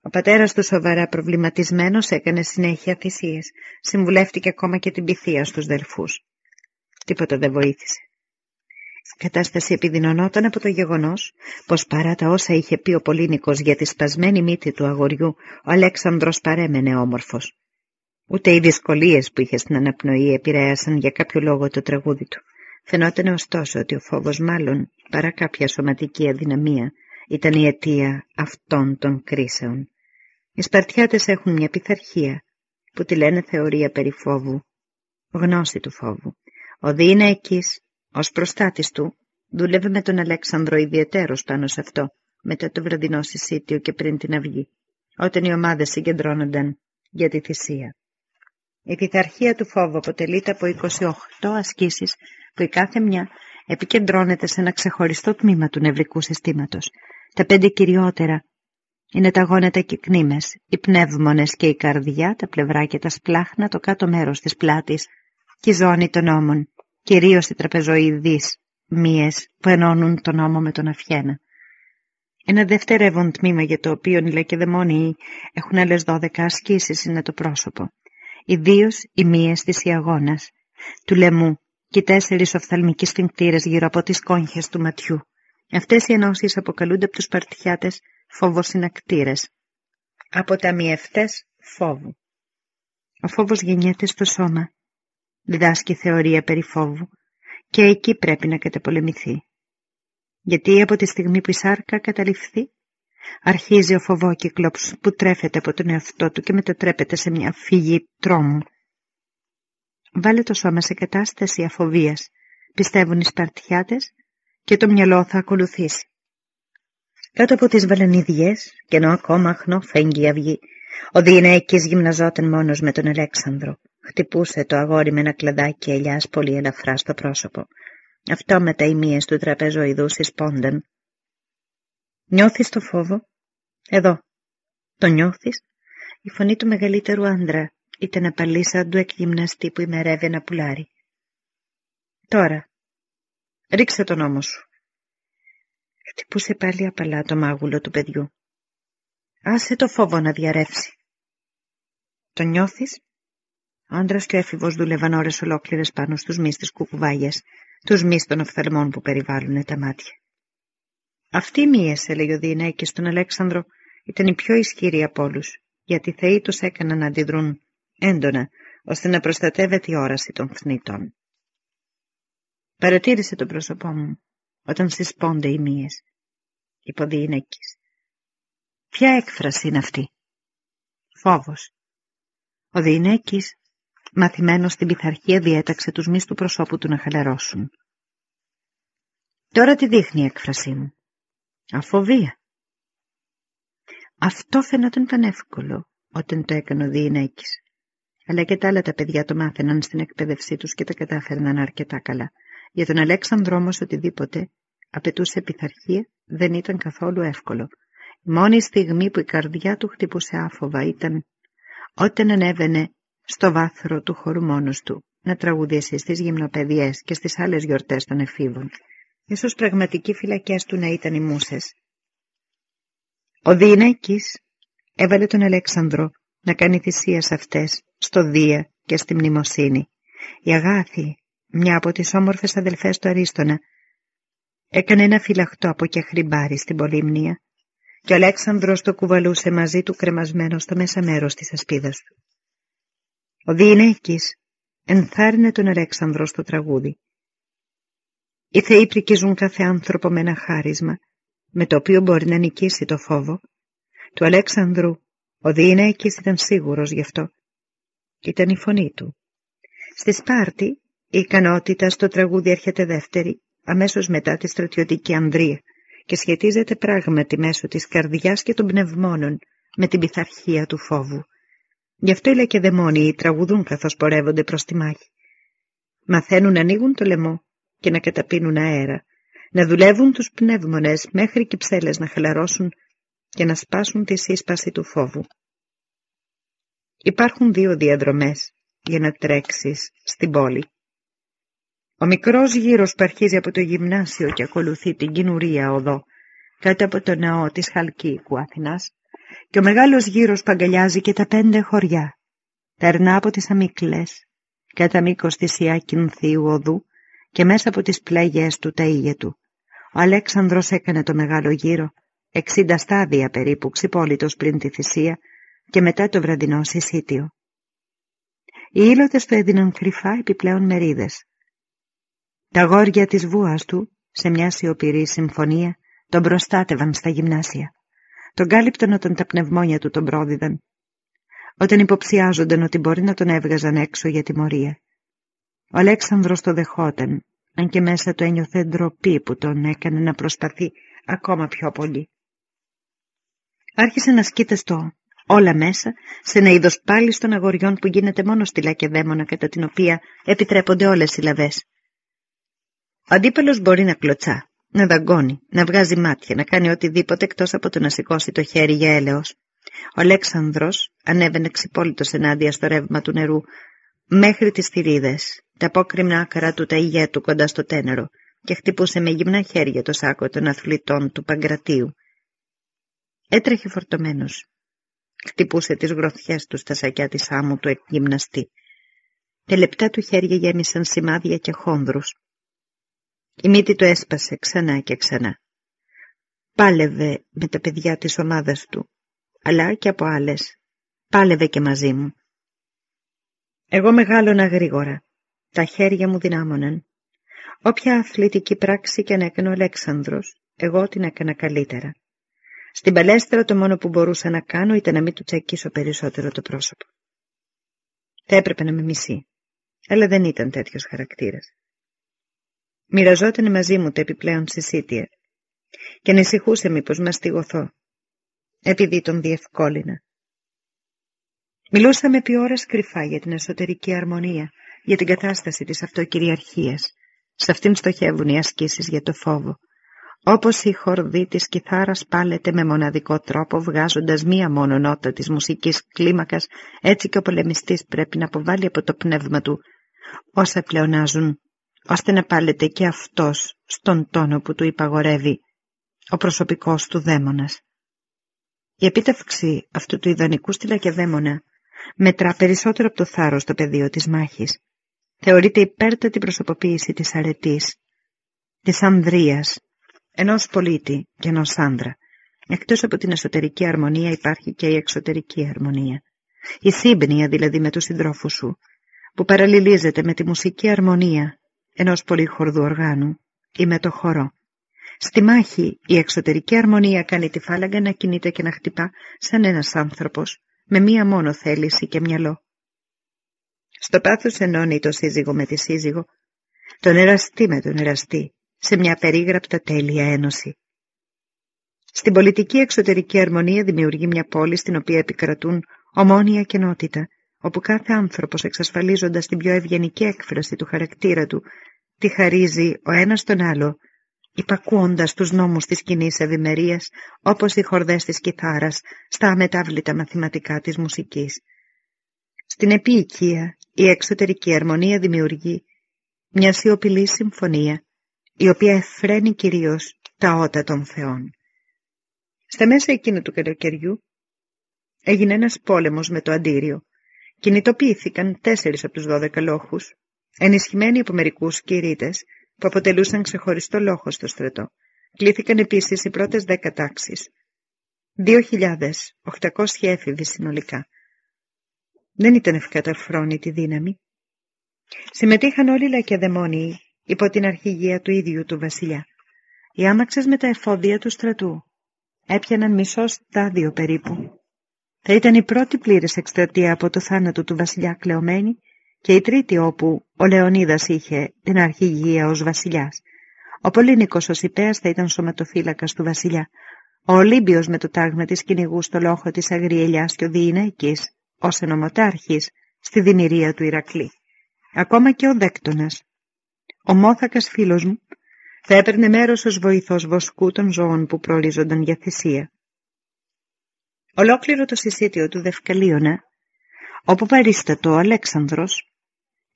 Ο πατέρας του σοβαρά προβληματισμένος έκανε συνέχεια θυσίες, συμβουλεύτηκε ακόμα και την πυθία στους δελφούς. Τίποτα δεν βοήθησε. Η κατάσταση επιδεινωνόταν από το γεγονός πως παρά τα όσα είχε πει ο Πολύνικος για τη σπασμένη μύτη του αγοριού, ο Αλέξανδρος παρέμενε όμορφος. Ούτε οι δυσκολίες που είχε στην αναπνοή επηρέασαν για κάποιο λόγο το τραγούδι του. Φαινόταν ωστόσο ότι ο φόβος μάλλον παρά κάποια σωματική αδυναμία ήταν η αιτία αυτών των κρίσεων. Οι Σπαρτιάτες έχουν μια πειθαρχία που τη λένε θεωρία περί φόβου, γνώση του φόβου. Ο Διηνέκης, ως προστάτης του, δούλευε με τον Αλέξανδρο ιδιαιτέρως πάνω σε αυτό, μετά το βραδινό συσίτιο και πριν την αυγή, όταν οι ομάδες συγκεντρώνονταν για τη θυσία. Η πειθαρχία του φόβου αποτελείται από 28 ασκήσεις που η κάθε μια επικεντρώνεται σε ένα ξεχωριστό τμήμα του νευρικού συστήματος. Τα πέντε κυριότερα είναι τα γόνατα και κνήμες, οι πνεύμονες και η καρδιά, τα πλευρά και τα σπλάχνα, το κάτω μέρος της πλάτης και η ζώνη των ώμων, κυρίως οι τραπεζοειδείς μύες που ενώνουν τον ώμο με τον αφιένα. Ένα δευτερεύον τμήμα για το οποίο οι λακεδαιμόνιοι έχουν άλλες 12 ασκήσεις είναι το πρόσωπο ιδίως οι μύες της ιαγώνας, του λαιμού και οι τέσσερις οφθαλμικοί σφιγκτήρες γύρω από τις κόγχες του ματιού. Αυτές οι ενώσεις αποκαλούνται από τους παρτιάτες φόβοσυνακτήρες. Αποταμιευτές φόβου. Ο φόβος γεννιέται στο σώμα. Διδάσκει θεωρία περί φόβου και εκεί πρέπει να καταπολεμηθεί. Γιατί από τη στιγμή που η σάρκα καταληφθεί, Αρχίζει ο φοβόκυκλος που τρέφεται από τον εαυτό του και μετατρέπεται σε μια φύγη τρόμου. Βάλε το σώμα σε κατάσταση αφοβίας, πιστεύουν οι Σπαρτιάτες και το μυαλό θα ακολουθήσει. Κάτω από τις βαλανιδιές, και ενώ ακόμα αχνό φέγγει η αυγή, ο Διενέκης γυμναζόταν μόνος με τον Αλέξανδρο. Χτυπούσε το αγόρι με ένα κλαδάκι ελιάς πολύ ελαφρά στο πρόσωπο. Αυτό με τα ημίες του τραπεζοειδού συσπόνταν Νιώθεις το φόβο; Εδώ. Το νιώθεις; Η φωνή του μεγαλύτερου άντρα ήταν απαλή σαν του εκγυμναστή που ημερεύει ένα πουλάρι. Τώρα. Ρίξε τον ώμο σου. Χτυπούσε πάλι απαλά το μάγουλο του παιδιού. Άσε το φόβο να διαρρεύσει. Το νιώθεις; Ο άντρας και ο έφηβος δούλευαν ώρες ολόκληρες πάνω στους μυς της κουκουβάγιας, τους μυς των οφθαλμών που περιβάλλουν τα μάτια. Αυτή η μίεση, έλεγε ο Διενέκης στον Αλέξανδρο, ήταν η πιο ισχυρή από όλους, γιατί οι θεοί τους έκαναν να αντιδρούν έντονα, ώστε να προστατεύεται η όραση των θνητών. Παρατήρησε το πρόσωπό μου, όταν συσπώνται οι μύες, είπε ο Διενέκης. Ποια έκφραση είναι αυτή; Φόβος. Ο Διενέκης μαθημένος στην πειθαρχία διέταξε τους μυς του προσώπου του να χαλαρώσουν. Τώρα τι δείχνει η έκφρασή μου; Αφοβία. Αυτό φαινόταν πανεύκολο όταν το έκανε ο Διηνέκης. Αλλά και τα άλλα τα παιδιά το μάθαιναν στην εκπαίδευσή τους και τα κατάφερναν αρκετά καλά. Για τον Αλέξανδρο όμως οτιδήποτε απαιτούσε πειθαρχία δεν ήταν καθόλου εύκολο. Η μόνη στιγμή που η καρδιά του χτυπούσε άφοβα ήταν όταν ανέβαινε στο βάθρο του χώρου μόνος του να τραγουδήσει στις γυμνοπαιδιές και στις άλλες γιορτές των εφήβων. Ίσως πραγματικοί φυλακές του να ήταν οι μουσες. Ο Διηνέκης έβαλε τον Αλέξανδρο να κάνει θυσία σε αυτές, στο Δία και στη Μνημοσύνη. Η Αγάθη, μια από τις όμορφες αδελφές του Αρίστονα, έκανε ένα φυλαχτό από και χρυμπάρι στην Πολύμνια και ο Αλέξανδρος το κουβαλούσε μαζί του κρεμασμένο στο μέσα μέρος της ασπίδας του. Ο Διηνέκης ενθάρρυνε τον Αλέξανδρο στο τραγούδι. Οι θεοί πρικίζουν κάθε άνθρωπο με ένα χάρισμα, με το οποίο μπορεί να νικήσει το φόβο. Του Αλέξανδρου ο Διηνέκης ήταν σίγουρος γι' αυτό. Ήταν η φωνή του. Στη Σπάρτη η ικανότητα στο τραγούδι έρχεται δεύτερη, αμέσως μετά τη στρατιωτική Ανδρία και σχετίζεται πράγματι μέσω της καρδιάς και των πνευμόνων με την πειθαρχία του φόβου. Γι' αυτό οι λακεδαιμόνιοι τραγουδούν καθώς πορεύονται προς τη μάχη. Μαθαίνουν να ανοίγουν το λαιμό και να καταπίνουν αέρα, να δουλεύουν τους πνεύμονες μέχρι και ψέλες να χαλαρώσουν και να σπάσουν τη σύσπαση του φόβου. Υπάρχουν δύο διαδρομές για να τρέξεις στην πόλη. Ο μικρός γύρος που αρχίζει από το γυμνάσιο και ακολουθεί την κοινουρία οδό κάτω από το ναό της Χαλκίκου Αθηνάς και ο μεγάλος γύρος που αγκαλιάζει και τα πέντε χωριά. Περνά από τις αμύκλες, κατά μήκος της Ιάκυνθίου οδού και μέσα από τις πλαγιές του τα ήγε του. Ο Αλέξανδρος έκανε το μεγάλο γύρο, εξήντα στάδια περίπου ξυπόλυτος πριν τη θυσία και μετά το βραδινό συσίτιο. Οι ήλωτες του έδιναν κρυφά επιπλέον μερίδες. Τα γόρια της βούας του, σε μια σιωπηρή συμφωνία, τον προστάτευαν στα γυμνάσια. Τον κάλυπταν όταν τα πνευμόνια του τον πρόδιδαν. Όταν υποψιάζονταν ότι μπορεί να τον έβγαζαν έξω για τιμωρία. Ο Αλέξανδρος το δεχόταν, αν και μέσα του ένιωθε ντροπή που τον έκανε να προσπαθεί ακόμα πιο πολύ. Άρχισε να σκείται στο όλα μέσα, σε ένα είδος πάλι των αγοριών που γίνεται μόνο στη Λακεδαίμονα κατά την οποία επιτρέπονται όλες οι λαβές. Ο αντίπαλος μπορεί να κλωτσά, να δαγκώνει, να βγάζει μάτια, να κάνει οτιδήποτε εκτός από το να σηκώσει το χέρι για έλεος. Ο Αλέξανδρος ανέβαινε ξυπόλυτος ενάντια στο ρεύμα του νερού, μέχρι τις θηρίδες, τα απόκριμνα άκρα του τα ηγέτου κοντά στο τένερο και χτυπούσε με γυμνά χέρια το σάκο των αθλητών του Παγκρατίου. Έτρεχε φορτωμένος. Χτυπούσε τις γροθιές του στα σακιά της άμμου του εκγυμναστή. Τα λεπτά του χέρια γέμισαν σημάδια και χόνδρους. Η μύτη του έσπασε ξανά και ξανά. Πάλευε με τα παιδιά της ομάδας του, αλλά και από άλλες. Πάλευε και μαζί μου. Εγώ μεγάλωνα γρήγορα. Τα χέρια μου δυνάμωναν. Όποια αθλητική πράξη και αν έκανε ο Αλέξανδρος, εγώ την έκανα καλύτερα. Στην παλέστρα το μόνο που μπορούσα να κάνω ήταν να μην του τσακίσω περισσότερο το πρόσωπο. Θα έπρεπε να με μισεί, αλλά δεν ήταν τέτοιος χαρακτήρας. Μοιραζόταν μαζί μου τα επιπλέον συσίτια και ανησυχούσε μήπως μαστιγωθώ, επειδή τον διευκόλυνα. Μιλούσαμε επί ώρες κρυφά για την εσωτερική αρμονία, για την κατάσταση της αυτοκυριαρχίας. Σε αυτήν στοχεύουν οι ασκήσεις για το φόβο. Όπως η χορδή της κιθάρας πάλεται με μοναδικό τρόπο βγάζοντας μία μόνο νότα της μουσικής κλίμακας, έτσι και ο πολεμιστής πρέπει να αποβάλει από το πνεύμα του όσα πλεονάζουν, ώστε να πάλεται και αυτός στον τόνο που του υπαγορεύει ο προσωπικός του δαίμονας. Η επίτευξη αυτού του ιδανικού στυλα και δαίμονα μετρά περισσότερο από το θάρρος στο πεδίο της μάχης. Θεωρείται υπέρτατη προσωποποίηση της αρετής, της ανδρείας, ενός πολίτη και ενός άνδρα. Εκτός από την εσωτερική αρμονία υπάρχει και η εξωτερική αρμονία. Η σύμπνοια δηλαδή με τους συντρόφους σου, που παραλληλίζεται με τη μουσική αρμονία ενός πολύχορδου οργάνου ή με το χορό. Στη μάχη η εξωτερική αρμονία κάνει τη φάλαγγα να κινείται και να χτυπά σαν ένας άνθρωπος με μία μόνο θέληση και μυαλό. Στο πάθος ενώνει το σύζυγο με τη σύζυγο, τον εραστή με τον εραστή, σε μια περίγραπτα τέλεια ένωση. Στην πολιτική εξωτερική αρμονία δημιουργεί μια πόλη στην οποία επικρατούν ομόνια κενότητα, όπου κάθε άνθρωπος εξασφαλίζοντας την πιο ευγενική έκφραση του χαρακτήρα του, τη χαρίζει ο ένας τον άλλο, υπακούοντας τους νόμους της κοινής ευημερίας, όπως οι χορδές της κιθάρας στα αμετάβλητα μαθηματικά της μουσικής. Στην επίοικία η εξωτερική αρμονία δημιουργεί μια σιωπηλή συμφωνία, η οποία εφραίνει κυρίως τα ότα των θεών. Στα μέσα εκείνου του καλοκαιριού έγινε ένας πόλεμος με το αντίριο. Κινητοποιήθηκαν τέσσερις από τους δώδεκα λόχους, ενισχυμένοι από μερικούς κηρύτες που αποτελούσαν ξεχωριστό λόγο στο στρατό. Κλήθηκαν επίσης οι πρώτες δέκα τάξεις. 2.800 έφηβοι συνολικά. Δεν ήταν ευκαταφρόνητη δύναμη. Συμμετείχαν όλοι οι λακεδαιμόνιοι υπό την αρχηγία του ίδιου του βασιλιά. Οι άμαξες με τα εφόδια του στρατού έπιαναν μισό στάδιο περίπου. Θα ήταν η πρώτη πλήρης εκστρατεία από το θάνατο του βασιλιά κλεωμένη και η τρίτη όπου ο Λεωνίδας είχε την αρχηγία ως βασιλιάς. Ο Πολύνικος ως υπέας θα ήταν σωματοφύλακας του βασιλιά. Ο Ολύμπιος με το τάγμα της κυνηγού στο λόχο της Αγριελιάς και ο Διηναίκης ως ενωμοτάρχης στη δημιουργία του Ηρακλή. Ακόμα και ο Δέκτονας. Ο Μόθακας φίλος μου θα έπαιρνε μέρος ως βοηθός βοσκού των ζώων που προορίζονταν για θυσία. Ολόκληρο το συσίτιο του Δευκαλίωνα, όπου παρίστατο ο Αλέξανδρος,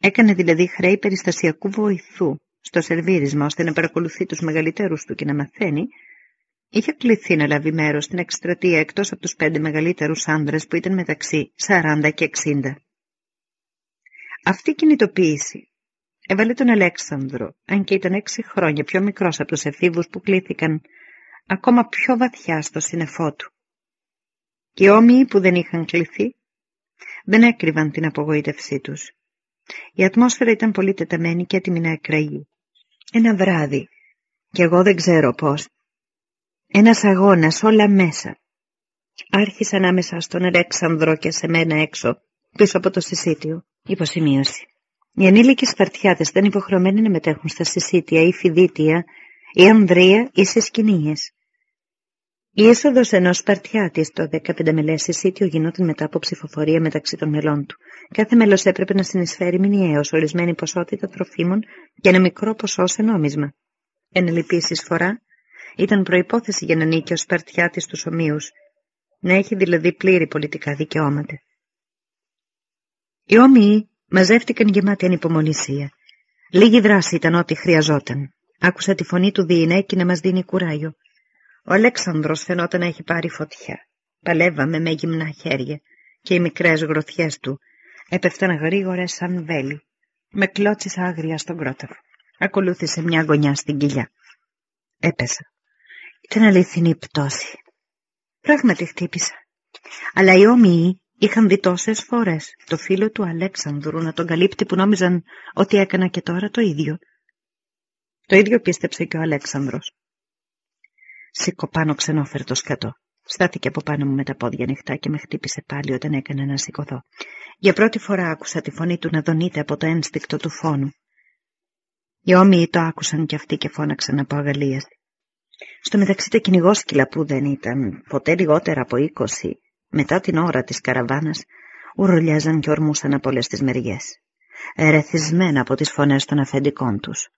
έκανε δηλαδή χρέη περιστασιακού βοηθού στο σερβίρισμα ώστε να παρακολουθεί τους μεγαλύτερους του και να μαθαίνει, είχε κληθεί να λάβει μέρος στην εκστρατεία εκτός από τους πέντε μεγαλύτερους άνδρες που ήταν μεταξύ 40 και 60. Αυτή η κινητοποίηση έβαλε τον Αλέξανδρο, αν και ήταν έξι χρόνια πιο μικρός από τους εφήβους που κλήθηκαν, ακόμα πιο βαθιά στο σύννεφό του. Και οι όμοιοι που δεν είχαν κληθεί δεν έκρυβαν την απογοήτευσή τους. Η ατμόσφαιρα ήταν πολύ τεταμένη και έτοιμη να εκραγεί. Ένα βράδυ, και εγώ δεν ξέρω πώς, ένας αγώνας όλα μέσα. Άρχισε ανάμεσα στον Αλέξανδρο και σε μένα έξω, πίσω από το συσίτιο, υποσημείωση. Οι ανήλικοι Σπαρτιάτες ήταν υποχρεωμένοι να μετέχουν στα συσίτια ή φιδίτια ή ανδρεία ή σε σκηνίες. Η είσοδος ενός Σπαρτιάτη στο 15 μελές συσίτιο γινόταν μετά από ψηφοφορία μεταξύ των μελών του. Κάθε μέλος έπρεπε να συνεισφέρει μηνιαίως ορισμένη ποσότητα τροφίμων και ένα μικρό ποσό σε νόμισμα. Εν λυπή εισφορά ήταν προϋπόθεση για να νίκει ο Σπαρτιάτης στους ομοίους, να έχει δηλαδή πλήρη πολιτικά δικαιώματα. Οι όμοιοι μαζεύτηκαν γεμάτοι ανυπομονησία. Λίγη δράση ήταν ό,τι χρειαζόταν. Άκουσα τη φωνή του Διηνέκη να μας δίνει κουράγιο. Ο Αλέξανδρος φαινόταν να έχει πάρει φωτιά. Παλεύαμε με γυμνά χέρια και οι μικρές γροθιές του έπεφταν γρήγορες σαν βέλη. Με κλώτσισε άγρια στον κρόταφο. Ακολούθησε μια γωνιά στην κοιλιά. Έπεσα. Ήταν αληθινή πτώση. Πράγματι χτύπησα. Αλλά οι όμοιοι είχαν δει τόσες φορές το φίλο του Αλέξανδρου να τον καλύπτει που νόμιζαν ότι έκανα και τώρα το ίδιο. Το ίδιο πίστεψε και ο Αλέξανδρος. Σήκω πάνω ξενόφερτο σκατό. Στάθηκε από πάνω μου με τα πόδια ανοιχτά και με χτύπησε πάλι όταν έκανε να σηκωθώ. Για πρώτη φορά άκουσα τη φωνή του να δονείται από το ένστικτο του φόνου. Οι όμοιοι το άκουσαν κι αυτοί και φώναξαν από αγαλίαση. Στο μεταξύ τα κυνηγόσκυλα που δεν ήταν ποτέ λιγότερα από είκοσι μετά την ώρα της καραβάνας ουρολιάζαν και ορμούσαν από όλες τις μεριές, ερεθισμένα από τις φωνές των αφεντικών τους.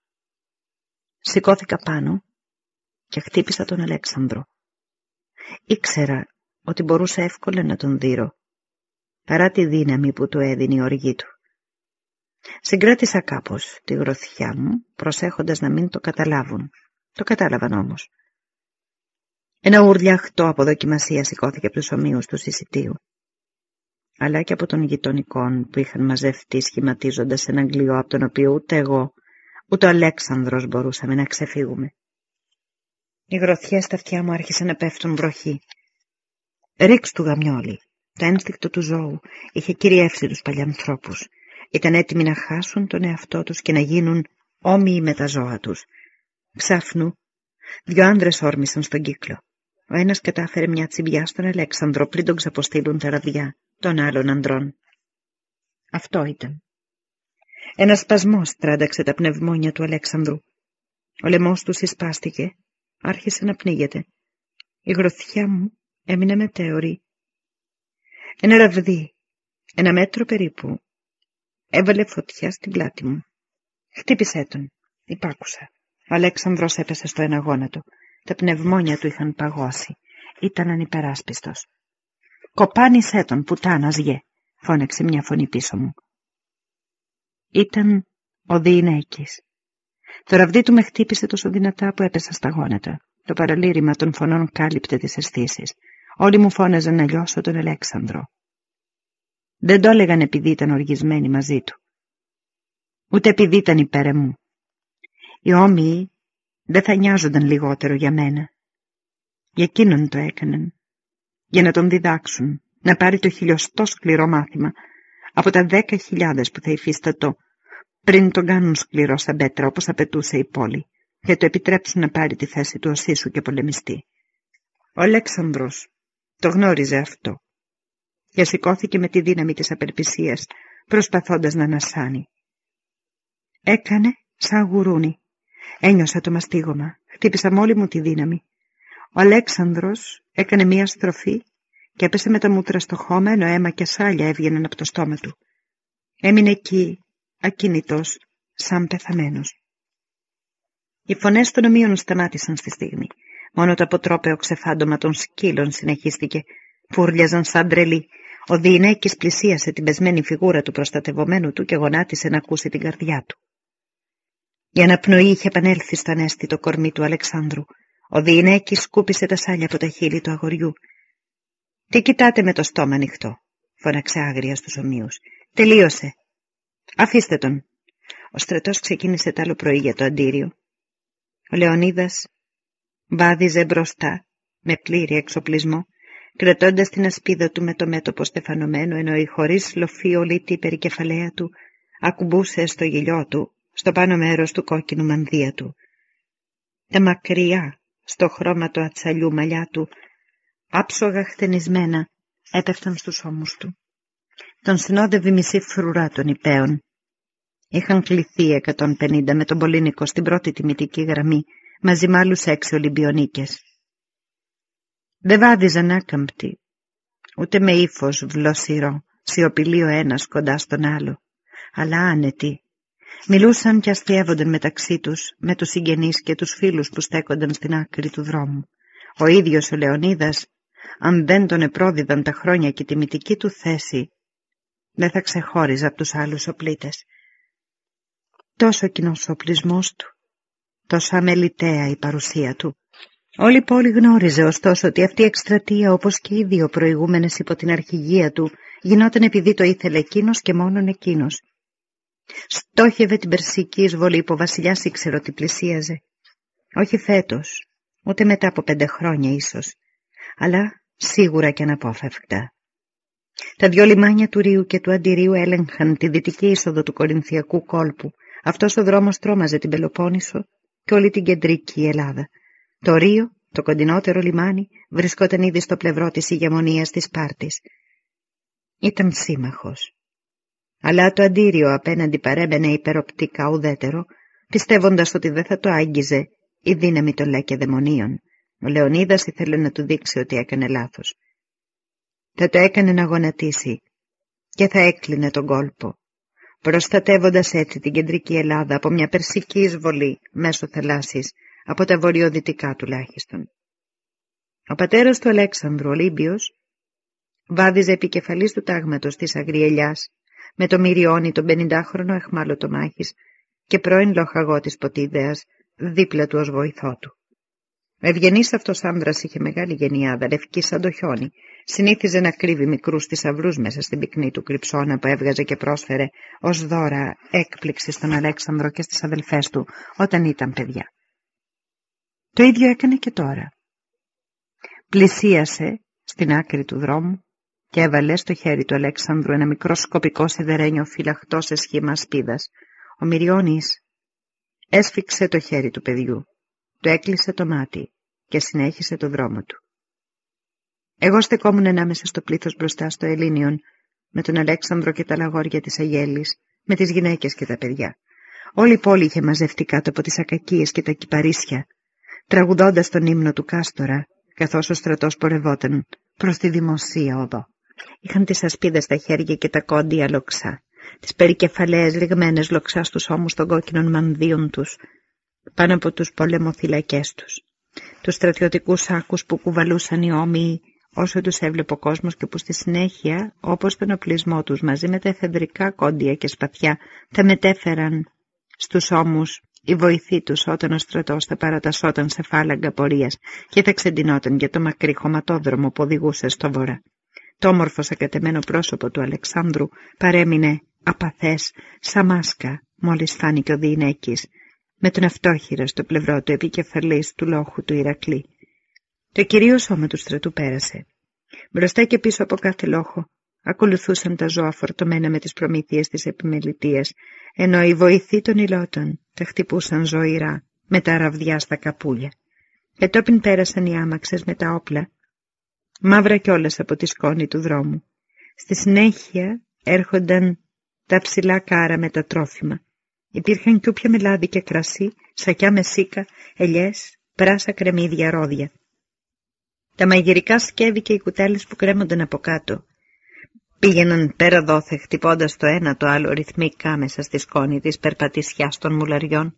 Σηκώθηκα πάνω και χτύπησα τον Αλέξανδρο. Ήξερα ότι μπορούσα εύκολα να τον δείρω, παρά τη δύναμη που του έδινε η οργή του. Συγκράτησα κάπως τη γροθιά μου, προσέχοντας να μην το καταλάβουν. Το κατάλαβαν όμως. Ένα ουρλιαχτό από δοκιμασία σηκώθηκε από τους ομοίους του συσιτίου, αλλά και από των γειτονικών που είχαν μαζευτεί σχηματίζοντας έναν γλυό από τον οποίο ούτε εγώ, ούτε ο Αλέξανδρος μπορούσαμε να ξεφύγουμε. Οι γροθιές στα αυτιά μου άρχισαν να πέφτουν βροχή. Ρίξ του γαμιόλι. Το ένστικτο του ζώου είχε κυριεύσει τους παλιανθρώπους. Ήταν έτοιμοι να χάσουν τον εαυτό τους και να γίνουν όμοιοι με τα ζώα τους. Ξάφνου, δυο άντρες όρμησαν στον κύκλο. Ο ένας κατάφερε μια τσιμπιά στον Αλέξανδρο πριν τον ξαποστείλουν τα ραδιά των άλλων ανδρών. Αυτό ήταν. Ένα σπασμός τράνταξε τα πνευμόνια του Αλέξανδρου. Ο λαιμός τους συσπάστηκε, άρχισε να πνίγεται. Η γροθιά μου έμεινε μετέωρη. Ένα ραβδί, ένα μέτρο περίπου, έβαλε φωτιά στην πλάτη μου. Χτύπησέ τον, υπάκουσα. Ο Αλέξανδρος έπεσε στο ένα γόνατο. Τα πνευμόνια του είχαν παγώσει. Ήταν ανυπεράσπιστος. «Κοπάνισέ τον, πουτάνας γε», φώναξε μια φωνή πίσω μου. Ήταν ο Διηνέκης. Το ραβδί του με χτύπησε τόσο δυνατά που έπεσα στα γόνατα. Το παραλήρημα των φωνών κάλυπτε τις αισθήσεις. Όλοι μου φώναζαν να λιώσω τον Αλέξανδρο. Δεν το έλεγαν επειδή ήταν οργισμένοι μαζί του. Ούτε επειδή ήταν υπέρ μου. Οι όμοιοι δεν θα νοιάζονταν λιγότερο για μένα. Για εκείνον το έκαναν. Για να τον διδάξουν, να πάρει το χιλιοστό σκληρό μάθημα από τα δέκα χιλιάδες που θα υφίστατο πριν τον κάνουν σκληρό στα πέτρα όπως απαιτούσε η πόλη και το επιτρέψουν να πάρει τη θέση του οσίσου και πολεμιστή. Ο Αλέξανδρος το γνώριζε αυτό και σηκώθηκε με τη δύναμη της απελπισίας προσπαθώντας να ανασάνει. Έκανε σαν γουρούνι. Ένιωσα το μαστίγωμα, χτύπησα μόλι μου τη δύναμη. Ο Αλέξανδρος έκανε μία στροφή και έπεσε με τα μούτρα στο χώμα ενώ αίμα και σάλια έβγαιναν από το στόμα του. Έμεινε εκεί, ακίνητος, σαν πεθαμένος. Οι φωνές των ομοίων σταμάτησαν στη στιγμή. Μόνο το αποτρόπαιο ξεφάντωμα των σκύλων συνεχίστηκε. Φούρλιαζαν σαν τρελή. Ο Διηνέκης πλησίασε την πεσμένη φιγούρα του προστατευομένου του και γονάτισε να ακούσει την καρδιά του. Η αναπνοή είχε επανέλθει στο ανέστητο κορμί του Αλεξάνδρου. Ο Διηνέκης σκούπισε τα σάλια από τα χείλη του αγοριού. «Τι κοιτάτε με το στόμα ανοιχτό», φώναξε άγρια στους ομοίους. «Τελείωσε. Αφήστε τον». Ο στρατός ξεκίνησε τ' άλλο πρωί για το αντίριο. Ο Λεωνίδας βάδιζε μπροστά με πλήρη εξοπλισμό, κρατώντας την ασπίδα του με το μέτωπο στεφανωμένο, ενώ η χωρίς λοφή ολίτη περικεφαλαία του ακουμπούσε στο γυλιό του, στο πάνω μέρος του κόκκινου μανδύα του. Τα μακριά, στο χρώμα του ατσαλιού μαλλιά του, άψογα χτενισμένα, έπεφταν στους ώμους του. Τον συνόδευε μισή φρουρά των υπέων. Είχαν κληθεί 150 με τον Πολύνικο στην πρώτη τιμητική γραμμή, μαζί με άλλους έξι Ολυμπιονίκες. Δεν βάδιζαν άκαμπτοι, ούτε με ύφος βλοσιρό, σιωπηλή ο ένας κοντά στον άλλο, αλλά άνετοι. Μιλούσαν και αστείευονταν μεταξύ τους, με τους συγγενείς και τους φίλους που στέκονταν στην άκρη του δρόμου. Ο ίδιος ο Λεωνίδας, αν δεν τον επρόδιδαν τα χρόνια και τη μυτική του θέση, δεν θα ξεχώριζε από τους άλλους οπλίτες. Τόσο κοινός ο οπλισμός του, τόσο αμεληταία η παρουσία του. Όλη η πόλη γνώριζε ωστόσο ότι αυτή η εκστρατεία όπως και οι δύο προηγούμενες υπό την αρχηγία του γινόταν επειδή το ήθελε εκείνος και μόνον εκείνος. Στόχευε την περσική εισβολή που ο βασιλιάς ήξερε ότι πλησίαζε. Όχι φέτος, ούτε μετά από πέντε χρόνια ίσως, αλλά σίγουρα και αναπόφευκτα. Τα δυο λιμάνια του Ρίου και του Αντιρίου έλεγχαν τη δυτική είσοδο του Κορινθιακού κόλπου. Αυτός ο δρόμος τρόμαζε την Πελοπόννησο και όλη την κεντρική Ελλάδα. Το Ρίο, το κοντινότερο λιμάνι, βρισκόταν ήδη στο πλευρό της ηγεμονίας της Σπάρτης. Ήταν σύμμαχος. Αλλά το αντίριο απέναντι παρέμενε υπεροπτικά ουδέτερο, πιστεύοντας ότι δεν θα το άγγιζε η δύναμη των λακεδαιμονίων. Ο Λεωνίδας ήθελε να του δείξει ότι έκανε λάθος. Θα το έκανε να γονατίσει και θα έκλεινε τον κόλπο, προστατεύοντας έτσι την κεντρική Ελλάδα από μια περσική εισβολή μέσω θαλάσσης, από τα βορειοδυτικά τουλάχιστον. Ο πατέρας του Αλέξανδρου, Ολύμπιος, βάδιζε επικεφαλής του τάγματος της Αγριελιάς, με το Μυριόνι τον 50χρονο εχμάλωτο μάχης και πρώην λοχαγό της Ποτίδεας, δίπλα του ως βοηθό του. Ο ευγενής αυτός άνδρας είχε μεγάλη γενιάδα, λευκή σαν το χιόνι. Συνήθιζε να κρύβει μικρούς θησαυρούς μέσα στην πυκνή του κρυψώνα που έβγαζε και πρόσφερε ως δώρα έκπληξη στον Αλέξανδρο και στις αδελφές του όταν ήταν παιδιά. Το ίδιο έκανε και τώρα. Πλησίασε στην άκρη του δρόμου και έβαλε στο χέρι του Αλέξανδρου ένα μικρό σκοπικό σιδερένιο φυλαχτό σε σχήμα σπίδας. Ο Μυριώνης έσφιξε το χέρι του παιδιού, του έκλεισε το μάτι και συνέχισε το δρόμο του. Εγώ στεκόμουν ανάμεσα στο πλήθος μπροστά στο Ελλήνιον, με τον Αλέξανδρο και τα λαγόρια της Αγέλης, με τις γυναίκες και τα παιδιά. Όλη η πόλη είχε μαζευτεί κάτω από τις ακακίες και τα κυπαρίσια, τραγουδώντας τον ύμνο του Κάστορα, καθώς ο στρατός πορευόταν προς τη δημοσία οδό. Είχαν τις ασπίδες στα χέρια και τα κόντια λοξά, τις περικεφαλαίες λιγμένες λοξά στους ώμους των κόκκινων μανδύων τους, πάνω από τους πολεμοθυλακές τους. Τους στρατιωτικούς άκους που κουβαλούσαν οι όμοιοι όσο τους έβλεπε ο κόσμος και που στη συνέχεια, όπως τον οπλισμό τους μαζί με τα εφεδρικά κόντια και σπαθιά, τα μετέφεραν στους ώμους η βοηθή τους όταν ο στρατός θα παρατασσόταν σε φάλαγγα πορείας και θα ξεντινόταν για το μακρύ χωματόδρομο που οδηγούσε στο βορρά. Το όμορφος σακατεμένο πρόσωπο του Αλεξάνδρου παρέμεινε απαθές σαν μάσκα μόλις φάνηκε ο Διηνέκης με τον αυτόχειρα στο πλευρό του επικεφαλής του λόχου του Ηρακλή. Το κυρίως σώμα του στρατού πέρασε. Μπροστά και πίσω από κάθε λόχο ακολουθούσαν τα ζώα φορτωμένα με τις προμήθειες της επιμελητίας, ενώ οι βοηθοί των υλότων τα χτυπούσαν ζωηρά με τα ραβδιά στα καπούλια. Ετόπιν πέρασαν οι άμαξες με τα όπλα, μαύρα κιόλας από τη σκόνη του δρόμου. Στη συνέχεια έρχονταν τα ψηλά κάρα με τα τρόφιμα. Υπήρχαν κιούπια με λάδι και κρασί, σακιά με σίκα, ελιές, πράσα κρεμμύδια ρόδια. Τα μαγειρικά σκεύη και οι κουτάλες που κρέμονταν από κάτω πήγαιναν πέρα δόθε χτυπώντας το ένα το άλλο ρυθμικά μέσα στη σκόνη της περπατησιάς των μουλαριών,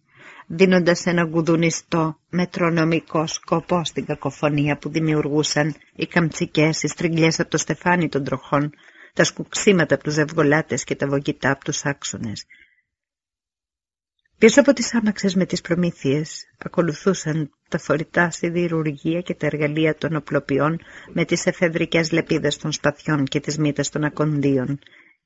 δίνοντας ένα γουδουνιστό μετρονομικό σκοπό στην κακοφωνία που δημιουργούσαν οι καμτσικές, οι στριγκλιές από το στεφάνι των τροχών, τα σκουξίματα από τους ζευγολάτες και τα βογγητά από τους άξονες, Πίσω από τις άμαξες με τις προμήθειες ακολουθούσαν τα φορητά σιδηρουργία και τα εργαλεία των οπλοποιών με τις εφεδρικές λεπίδες των σπαθιών και τις μύτες των ακονδίων.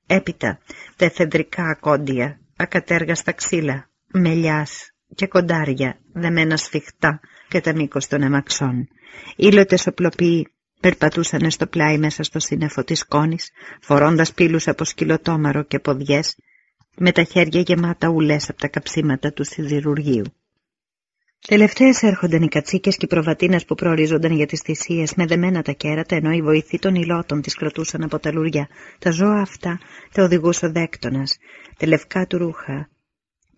Έπειτα τα εφεδρικά ακόντια, ακατέργαστα ξύλα, μελιάς και κοντάρια δεμένα σφιχτά κατά μήκος των αμαξών. Ήλωτες οπλοποιοί περπατούσαν στο πλάι μέσα στο σύννεφο της κόνης, φορώντας πύλους από σκυλοτόμαρο και ποδιές με τα χέρια γεμάτα ουλές από τα καψίματα του σιδηρουργείου. Τελευταίες έρχονταν οι κατσίκες και οι προβατίνες που προορίζονταν για τις θυσίες με δεμένα τα κέρατα, ενώ οι βοηθοί των υλότων τις κρατούσαν από τα λουριά. Τα ζώα αυτά τα οδηγούσε ο δέκτονας. Τα λευκά του ρούχα,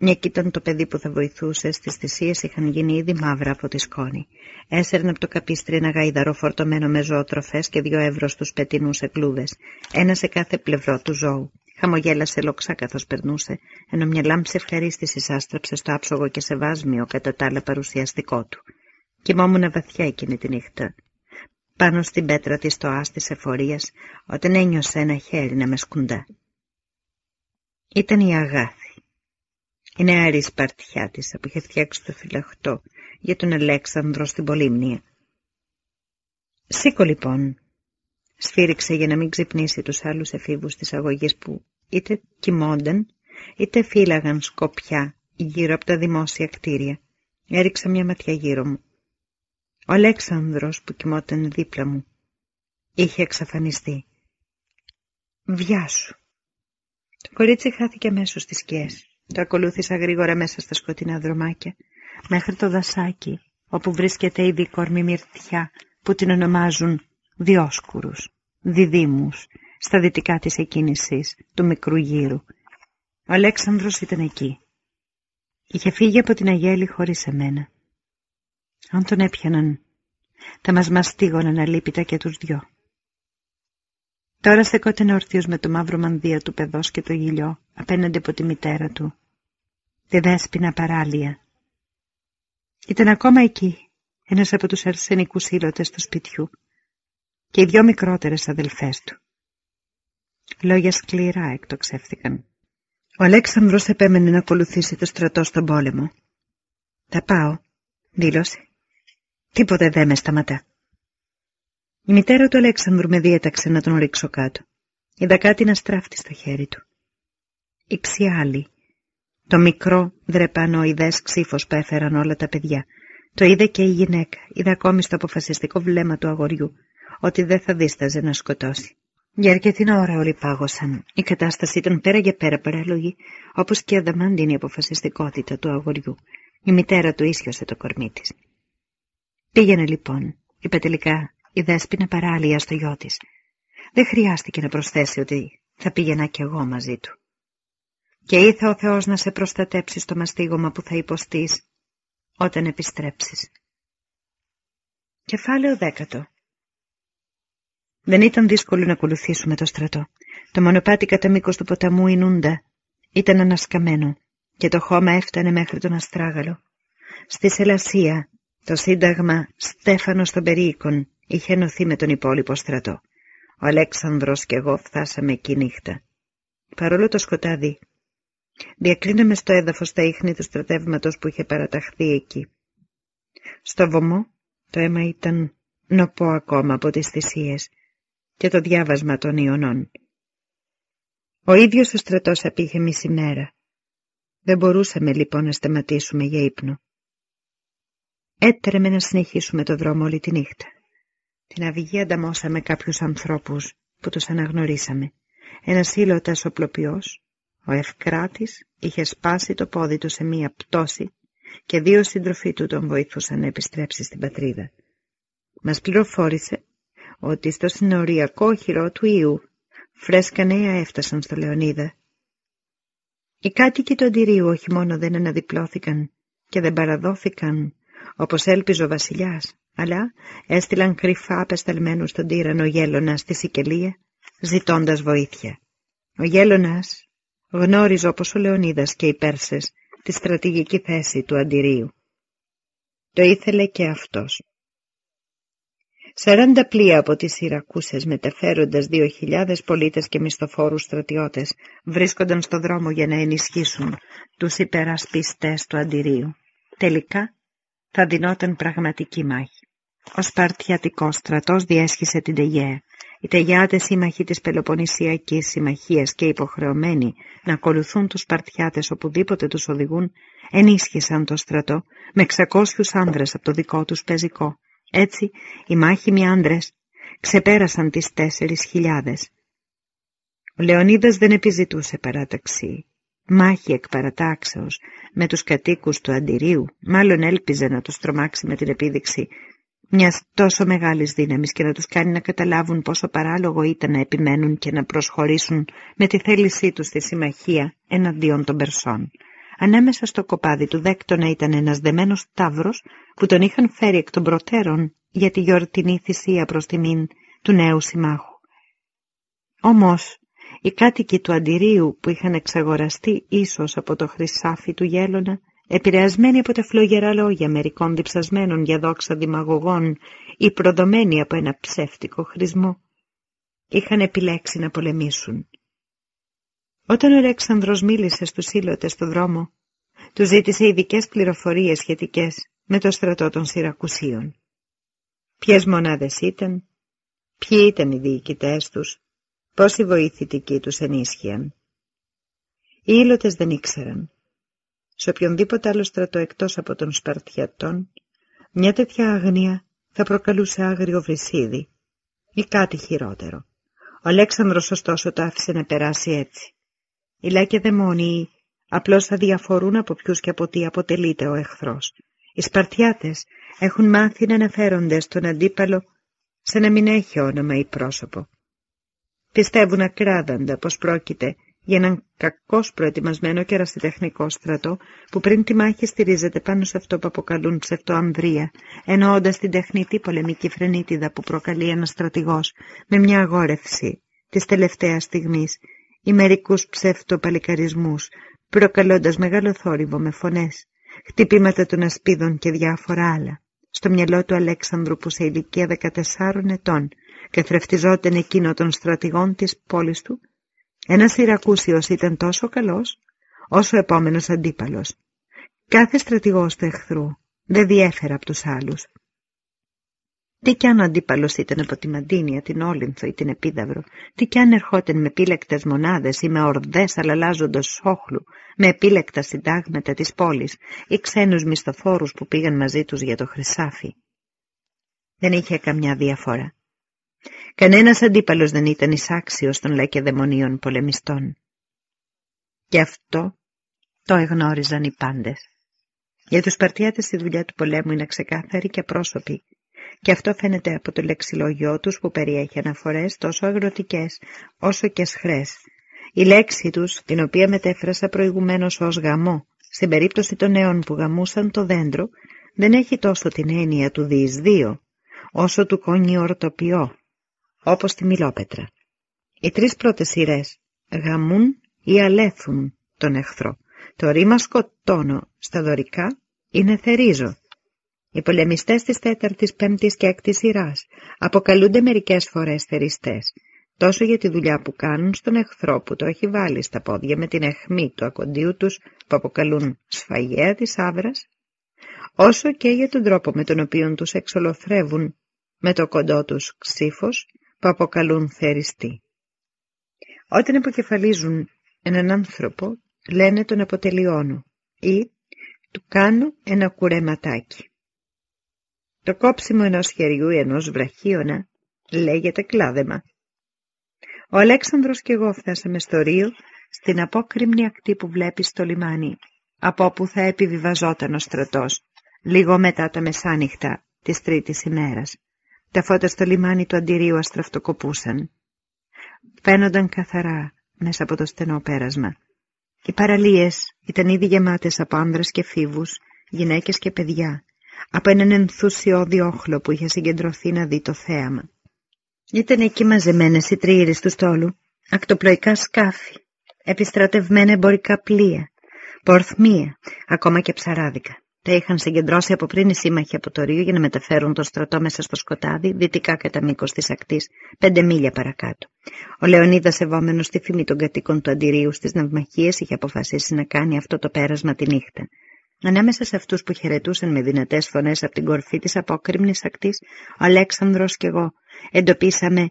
μια κι ήταν το παιδί που θα βοηθούσε, στις θυσίες είχαν γίνει ήδη μαύρα από τη σκόνη. Έσαιρνε από το καπίστρι ένα γαϊδαρό φορτωμένο με ζωοτροφές και δύο ευρώ στους πετινούς εκλούδες, ένα σε κάθε πλευρό του ζώου. Χαμογέλασε λοξά καθώ περνούσε, ενώ μια λάμψη ευχαρίστησης άστραψε στο άψογο και σεβάσμιο κατά τα άλλα παρουσιαστικό του. Κοιμόμουν βαθιά εκείνη τη νύχτα. Πάνω στην πέτρα της το της εφορίας, όταν ένιωσε ένα χέρι να με σκουντά. Ήταν η Αγάθη. Η νεαρή σπαρτιά της που είχε φτιάξει το φυλαχτό για τον Αλέξανδρο στην Πολύμνια. Σήκω λοιπόν, σφύριξε για να μην ξυπνήσει τους άλλους εφήβους της αγωγής που είτε κοιμόνταν, είτε φύλαγαν σκοπιά γύρω από τα δημόσια κτίρια. Έριξα μια ματιά γύρω μου. Ο Αλέξανδρος που κοιμόταν δίπλα μου είχε εξαφανιστεί. Βιάσου. Το κορίτσι χάθηκε αμέσως στις σκιές. Το ακολούθησα γρήγορα μέσα στα σκοτεινά δρομάκια, μέχρι το δασάκι, όπου βρίσκεται η δίκορμη μυρτιά που την ονομάζουν διόσκουρους, διδήμους στα δυτικά της εκκίνησης του μικρού γύρου. Ο Αλέξανδρος ήταν εκεί. Είχε φύγει από την Αγέλη χωρίς εμένα. Αν τον έπιαναν, θα μας μαστίγωναν αλίπητα και τους δυο. Τώρα στεκόταν όρθιος με το μαύρο μανδύα του παιδός και το γυλιό απέναντι από τη μητέρα του, τη δέσποινα παράλια. Ήταν ακόμα εκεί, ένας από τους αρσενικούς ήλωτες του σπιτιού και οι δυο μικρότερες αδελφές του. Λόγια σκληρά εκτοξεύθηκαν. Ο Αλέξανδρος επέμενε να ακολουθήσει το στρατό στον πόλεμο. «Θα πάω», δήλωσε. «Τίποτε δεν με σταματά». Η μητέρα του Αλέξανδρου με διέταξε να τον ρίξω κάτω. Είδα κάτι να στράφτει στο χέρι του. Η ψιάλη, το μικρό δρεπανοειδές ξύφος που έφεραν όλα τα παιδιά. Το είδε και η γυναίκα. Είδα ακόμη στο αποφασιστικό βλέμμα του αγοριού ότι δεν θα δίσταζε να σκοτώσει. Για αρκετή ώρα όλοι πάγωσαν. Η κατάσταση ήταν πέρα για πέρα παράλογη, όπως και αδαμάντινη αποφασιστικότητα του αγοριού. Η μητέρα του ίσιοσε το κορμί της. Πήγαινε λοιπόν, είπε τελικά η δέσποινα παράλια στο γιο της. Δεν χρειάστηκε να προσθέσει ότι θα πήγαινα κι εγώ μαζί του. και ήθε ο Θεός να σε προστατέψει στο μαστίγωμα που θα υποστείς όταν επιστρέψεις. Κεφάλαιο δέκατο Δεν ήταν δύσκολο να ακολουθήσουμε το στρατό. Το μονοπάτι κατά μήκος του ποταμού Ινούντα ήταν ανασκαμένο και το χώμα έφτανε μέχρι τον Αστράγαλο. Στη Σελασία το σύνταγμα Στέφανος των Περίοικων είχε ενωθεί με τον υπόλοιπο στρατό. Ο Αλέξανδρος και εγώ φτάσαμε εκεί νύχτα. Παρόλο το σκοτάδι, διακρίναμε στο έδαφος τα ίχνη του στρατεύματος που είχε παραταχθεί εκεί. Στο βωμό το αίμα ήταν νοπό ακόμα από τις θυσίες και το διάβασμα των Ιωνών. Ο ίδιος ο στρατός απήχε μισή μέρα. Δεν μπορούσαμε λοιπόν να σταματήσουμε για ύπνο. Έτρεμε να συνεχίσουμε το δρόμο όλη τη νύχτα. Την αυγή ανταμώσαμε κάποιους ανθρώπους που τους αναγνωρίσαμε. Ένας ήλωτας οπλοποιός, ο Ευκράτης, είχε σπάσει το πόδι του σε μία πτώση και δύο συντροφοί του τον βοηθούσαν να επιστρέψει στην πατρίδα. Μας πληροφόρησε ότι στο συνοριακό χειρό του Ιού φρέσκα νέα έφτασαν στο Λεωνίδα. Οι κάτοικοι του Αντιρίου όχι μόνο δεν αναδιπλώθηκαν και δεν παραδόθηκαν όπως έλπιζε ο βασιλιάς, αλλά έστειλαν κρυφά απεσταλμένους στον τύρανο Γέλωνα στη Σικελία, ζητώντας βοήθεια. Ο Γέλωνας γνώριζε όπως ο Λεωνίδας και οι Πέρσες τη στρατηγική θέση του Αντιρίου. Το ήθελε και αυτός. Σαράντα πλοία από τις Σιρακούσες μεταφέροντας δύο χιλιάδες πολίτες και μισθοφόρους στρατιώτες βρίσκονταν στο δρόμο για να ενισχύσουν τους υπερασπιστές του Αντιρίου. Τελικά θα δινόταν πραγματική μάχη. Ο Σπαρτιατικός στρατός διέσχισε την Τεγέα. Οι Τεγιάτες σύμμαχοι της Πελοποννησιακής Συμμαχίας και υποχρεωμένοι να ακολουθούν τους Σπαρτιάτες οπουδήποτε τους οδηγούν, ενίσχυσαν το στρατό με 600 άνδρες από το δικό τους πεζικό. Έτσι, οι μάχημοι άνδρες ξεπέρασαν τις 4.000. Ο Λεωνίδας δεν επιζητούσε παράταξη μάχη εκ παρατάξεως με τους κατοίκους του Αντιρίου, μάλλον έλπιζε να τους τρομάξει με την επίδειξη μιας τόσο μεγάλης δύναμης και να τους κάνει να καταλάβουν πόσο παράλογο ήταν να επιμένουν και να προσχωρήσουν με τη θέλησή τους στη συμμαχία εναντίον των Περσών. Ανάμεσα στο κοπάδι του δέκτονα ήταν ένας δεμένος τάβρος που τον είχαν φέρει εκ των προτέρων για τη γιορτινή θυσία προς τιμήν του νέου συμμάχου. Όμως οι κάτοικοι του Αντιρίου που είχαν εξαγοραστεί ίσως από το χρυσάφι του γέλωνα, επηρεασμένοι από τα φλογερά λόγια μερικών διψασμένων για δόξα δημαγωγών ή προδομένοι από ένα ψεύτικο χρησμό, είχαν επιλέξει να πολεμήσουν. Όταν ο Αλέξανδρος μίλησε στους σύλλοτες στο δρόμο, του ζήτησε ειδικές πληροφορίες σχετικές με το στρατό των Σιρακουσίων. Ποιες μονάδες ήταν, ποιοι ήταν οι διοικητές τους, Πόσοι βοηθητικοί τους ενίσχυαν. Οι ήλωτες δεν ήξεραν. Σε οποιονδήποτε άλλο στρατό εκτός από των Σπαρτιατών, μια τέτοια αγνία θα προκαλούσε άγριο βρυσίδι ή κάτι χειρότερο. Ο Αλέξανδρος ωστόσο το άφησε να περάσει έτσι. Οι λάκεδαιμόνιοι απλώς θα διαφορούν από ποιους και από τι αποτελείται ο εχθρός. Οι Σπαρτιάτες έχουν μάθει να αναφέρονται στον αντίπαλο σαν να μην έχει όνομα ή πρόσωπο. Πιστεύουν ακράδαντα πως πρόκειται για έναν κακώς προετοιμασμένο και ερασιτεχνικό στρατό που πριν τη μάχη στηρίζεται πάνω σε αυτό που αποκαλούν ψευτοανδρία, εννοώντας την τεχνητή πολεμική φρενίτιδα που προκαλεί ένας στρατηγός με μια αγόρευση της τελευταίας στιγμής ή μερικούς ψευτοπαλικαρισμούς, προκαλώντας μεγάλο θόρυβο με φωνές, χτυπήματα των ασπίδων και διάφορα άλλα. Στο μυαλό του Αλέξανδρου που σε ηλικία 14 ετών και θρεφτιζόταν εκείνο των στρατηγών της πόλης του, ένας Ιρακούσιος ήταν τόσο καλός, όσο ο επόμενος αντίπαλος. Κάθε στρατηγός του εχθρού δεν διέφερε από τους άλλους. Τι κι αν ο αντίπαλος ήταν από τη Μαντίνια, την Όλυνθο ή την Επίδαυρο, τι κι αν ερχόταν με επίλεκτες μονάδες ή με ορδές αλλαλάζοντος όχλου, με επίλεκτα συντάγματα της πόλης ή ξένους μισθοφόρους που πήγαν μαζί τους για το χρυσάφι. Δεν είχε καμιά διαφορά. Κανένας αντίπαλος δεν ήταν εισάξιος των λακεδαιμονίων πολεμιστών. Και αυτό το εγνώριζαν οι πάντες. Για τους Σπαρτιάτες η δουλειά του πολέμου είναι ξεκάθαρη και πρόσωπη και αυτό φαίνεται από το λεξιλόγιό τους που περιέχει αναφορές τόσο αγροτικές όσο και σχρές Η λέξη τους, την οποία μετέφρασα προηγουμένως ως γαμό, στην περίπτωση των νέων που γαμούσαν το δέντρο, δεν έχει τόσο την έννοια του διεισδύο, όσο του ορτοπιό, όπως τη μιλόπετρα. Οι τρεις πρώτες σειρές γαμούν ή αλέθουν τον εχθρό. Το ρήμα σκοτώνω στα δωρικά είναι θερίζω. Οι πολεμιστές της τέταρτης, πέμπτης και έκτης σειράς αποκαλούνται μερικές φορές θεριστές, τόσο για τη δουλειά που κάνουν στον εχθρό που το έχει βάλει στα πόδια με την εχμή του ακοντίου τους που αποκαλούν σφαγέα της άβρας, όσο και για τον τρόπο με τον οποίο τους εξολοθρεύουν με το κοντό τους ξύφος που αποκαλούν θεριστή. Όταν αποκεφαλίζουν έναν άνθρωπο, λένε τον αποτελειώνω ή του κάνω ένα κουρεματάκι. Το κόψιμο ενός χεριού ή ενός βραχίωνα λέγεται κλάδεμα. Ο Αλέξανδρος και εγώ φτάσαμε στο Ρίο, στην απόκριμνη ακτή που βλέπεις στο λιμάνι, από όπου θα επιβιβαζόταν ο στρατός, λίγο μετά τα μεσάνυχτα της τρίτης ημέρας. Τα φώτα στο λιμάνι του αντιρίου αστραφτοκοπούσαν. Φαίνονταν καθαρά μέσα από το στενό πέρασμα. Οι παραλίες ήταν ήδη γεμάτες από άνδρες και φίβους, γυναίκες και παιδιά, από έναν ενθουσιώδη όχλο που είχε συγκεντρωθεί να δει το θέαμα. Ήταν εκεί μαζεμένες οι τριήρες του στόλου, ακτοπλοϊκά σκάφη, επιστρατευμένα εμπορικά πλοία, πορθμία, ακόμα και ψαράδικα. Τα είχαν συγκεντρώσει από πριν οι σύμμαχοι από το Ρίο για να μεταφέρουν το στρατό μέσα στο σκοτάδι, δυτικά κατά μήκος της ακτής, πέντε μίλια παρακάτω. Ο Λεωνίδας, σεβόμενος στη φήμη των κατοίκων του Αντιρίου στις ναυμαχίες, είχε αποφασίσει να κάνει αυτό το πέρασμα τη νύχτα. Ανάμεσα σε αυτούς που χαιρετούσαν με δυνατές φωνές από την κορφή της απόκριμνης ακτής, ο Αλέξανδρος και εγώ εντοπίσαμε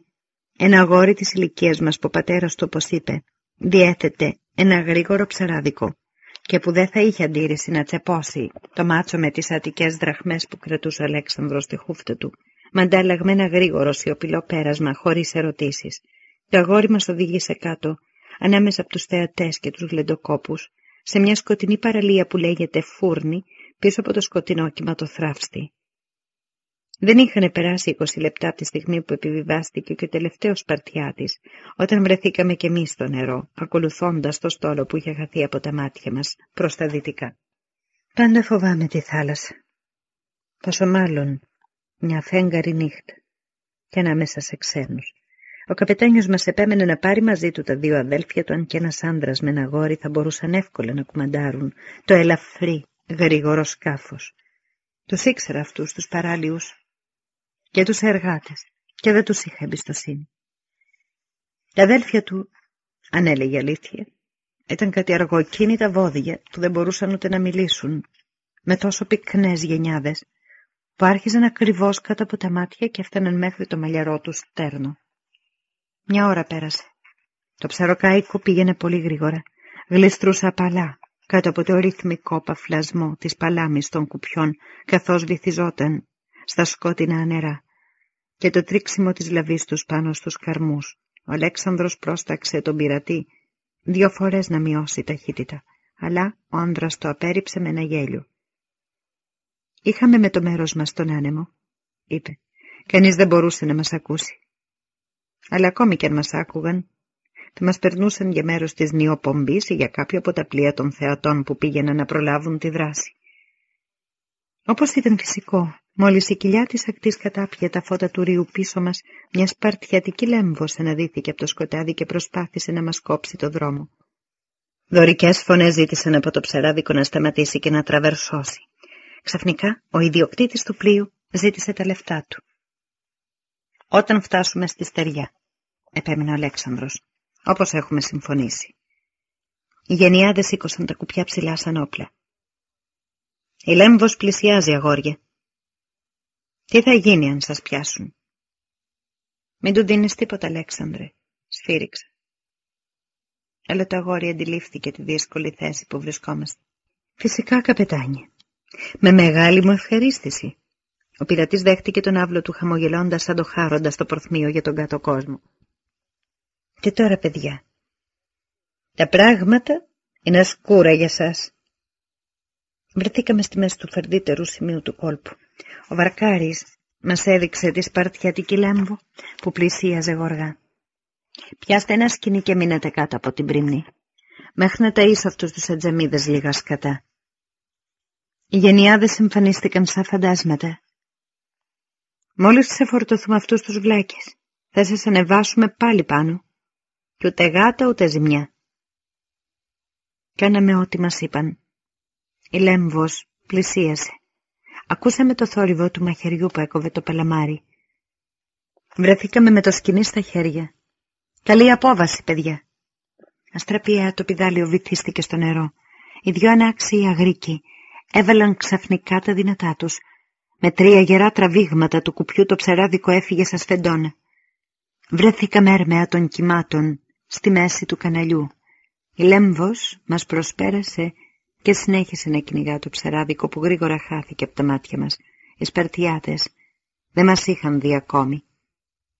ένα αγόρι της ηλικίας μας που ο πατέρας του, όπως είπε, διέθετε ένα γρήγορο ψαράδικο και που δεν θα είχε αντίρρηση να τσεπώσει το μάτσο με τις ατικές δραχμές που κρατούσε ο Αλέξανδρος στη χούφτα του, με αντάλλαγμα ένα γρήγορο σιωπηλό πέρασμα χωρίς ερωτήσεις. Το αγόρι μας οδήγησε κάτω, ανάμεσα από τους θεατές και τους γλεντοκόπους, σε μια σκοτεινή παραλία που λέγεται Φούρνη, πίσω από το σκοτεινό κυματοθράφστη. Δεν είχαν περάσει 20 λεπτά από τη στιγμή που επιβιβάστηκε και ο τελευταίος Σπαρτιάτης, όταν βρεθήκαμε κι εμείς στο νερό, ακολουθώντας το στόλο που είχε χαθεί από τα μάτια μας προς τα δυτικά. Πάντα φοβάμαι τη θάλασσα. Πόσο μάλλον μια φέγγαρη νύχτα και ανάμεσα σε ξένους. Ο καπετάνιος μας επέμενε να πάρει μαζί του τα δύο αδέλφια του, αν και ένας άντρας με ένα γόρι θα μπορούσαν εύκολα να κουμαντάρουν το ελαφρύ, γρήγορο σκάφος. Τους ήξερα αυτούς τους παράλιους και τους εργάτες και δεν τους είχα εμπιστοσύνη. Τα αδέλφια του, αν έλεγε αλήθεια, ήταν κάτι αργοκίνητα βόδια που δεν μπορούσαν ούτε να μιλήσουν, με τόσο πυκνές γενιάδες, που άρχιζαν ακριβώς κάτω από τα μάτια και έφταναν μέχρι το μαλλιαρό τους στέρνο. Μια ώρα πέρασε. Το ψαροκάικο πήγαινε πολύ γρήγορα. Γλιστρούσα απαλά κάτω από το ρυθμικό παφλασμό της παλάμης των κουπιών, καθώς βυθιζόταν στα σκότεινα νερά και το τρίξιμο της λαβής τους πάνω στους καρμούς. Ο Αλέξανδρος πρόσταξε τον πειρατή δύο φορές να μειώσει ταχύτητα, αλλά ο άντρας το απέρριψε με ένα γέλιο. «Είχαμε με το μέρος μας τον άνεμο», είπε. «Κανείς δεν μπορούσε να μας ακούσει. Αλλά ακόμη κι αν μας άκουγαν, θα μας περνούσαν για μέρος της νιοπομπής ή για κάποιο από τα πλοία των θεατών που πήγαιναν να προλάβουν τη δράση. Όπως ήταν φυσικό, Μόλις η κοιλιά της ακτής κατάπια τα φώτα του ρίου πίσω μας, μια σπαρτιατική λέμβος αναδύθηκε από το σκοτάδι και προσπάθησε να μας κόψει το δρόμο. Δωρικές φωνές ζήτησαν από το ψεράδικο να σταματήσει και να τραβερσώσει. Ξαφνικά, ο ιδιοκτήτης του πλοίου ζήτησε τα λεφτά του. «Όταν φτάσουμε στη στεριά», επέμεινε ο Αλέξανδρος, όπως έχουμε συμφωνήσει. Οι γενιάδες σήκωσαν τα κουπιά ψηλά σαν όπλα. «Η λέμβος πλησιάζει, αγόρια», τι θα γίνει αν σας πιάσουν; Μην του δίνεις τίποτα, Αλέξανδρε, σφύριξα. Αλλά το αγόρι αντιλήφθηκε τη δύσκολη θέση που βρισκόμαστε. Φυσικά, καπετάνια. Με μεγάλη μου ευχαρίστηση. Ο πειρατής δέχτηκε τον άβλο του χαμογελώντας σαν το χάροντας στο πορθμίο για τον κάτω κόσμο. Και τώρα, παιδιά, τα πράγματα είναι σκούρα για σας. Βρεθήκαμε στη μέση του φερδίτερου σημείου του κόλπου. Ο Βαρκάρης μας έδειξε τη σπαρτιατική λέμβο που πλησίαζε γοργά. Πιάστε ένα σκηνή και μείνετε κάτω από την πρίμνη. Μέχρι να ταΐσω αυτούς τους ατζαμίδες λίγα σκατά. Οι γενιάδες εμφανίστηκαν σαν φαντάσματα. Μόλις ξεφορτωθούμε αυτούς τους βλάκες, θα σας ανεβάσουμε πάλι πάνω. Και ούτε γάτα ούτε ζημιά. Κάναμε ό,τι μας είπαν. Η Λέμβος πλησίασε. Ακούσαμε το θόρυβο του μαχαιριού που έκοβε το παλαμάρι. Βρεθήκαμε με το σκηνή στα χέρια. Καλή απόβαση, παιδιά. Αστραπία το πιδάλιο βυθίστηκε στο νερό. Οι δυο ανάξιοι αγρίκοι έβαλαν ξαφνικά τα δυνατά τους. Με τρία γερά τραβήγματα του κουπιού το ψεράδικο έφυγε σαν σφεντόνα. Βρέθηκαμε έρμεα των κυμάτων στη μέση του καναλιού. Η Λέμβος μας προσπέρασε και συνέχισε να κυνηγά το ψεράδικο που γρήγορα χάθηκε από τα μάτια μας. Οι Σπαρτιάτες δεν μας είχαν δει ακόμη.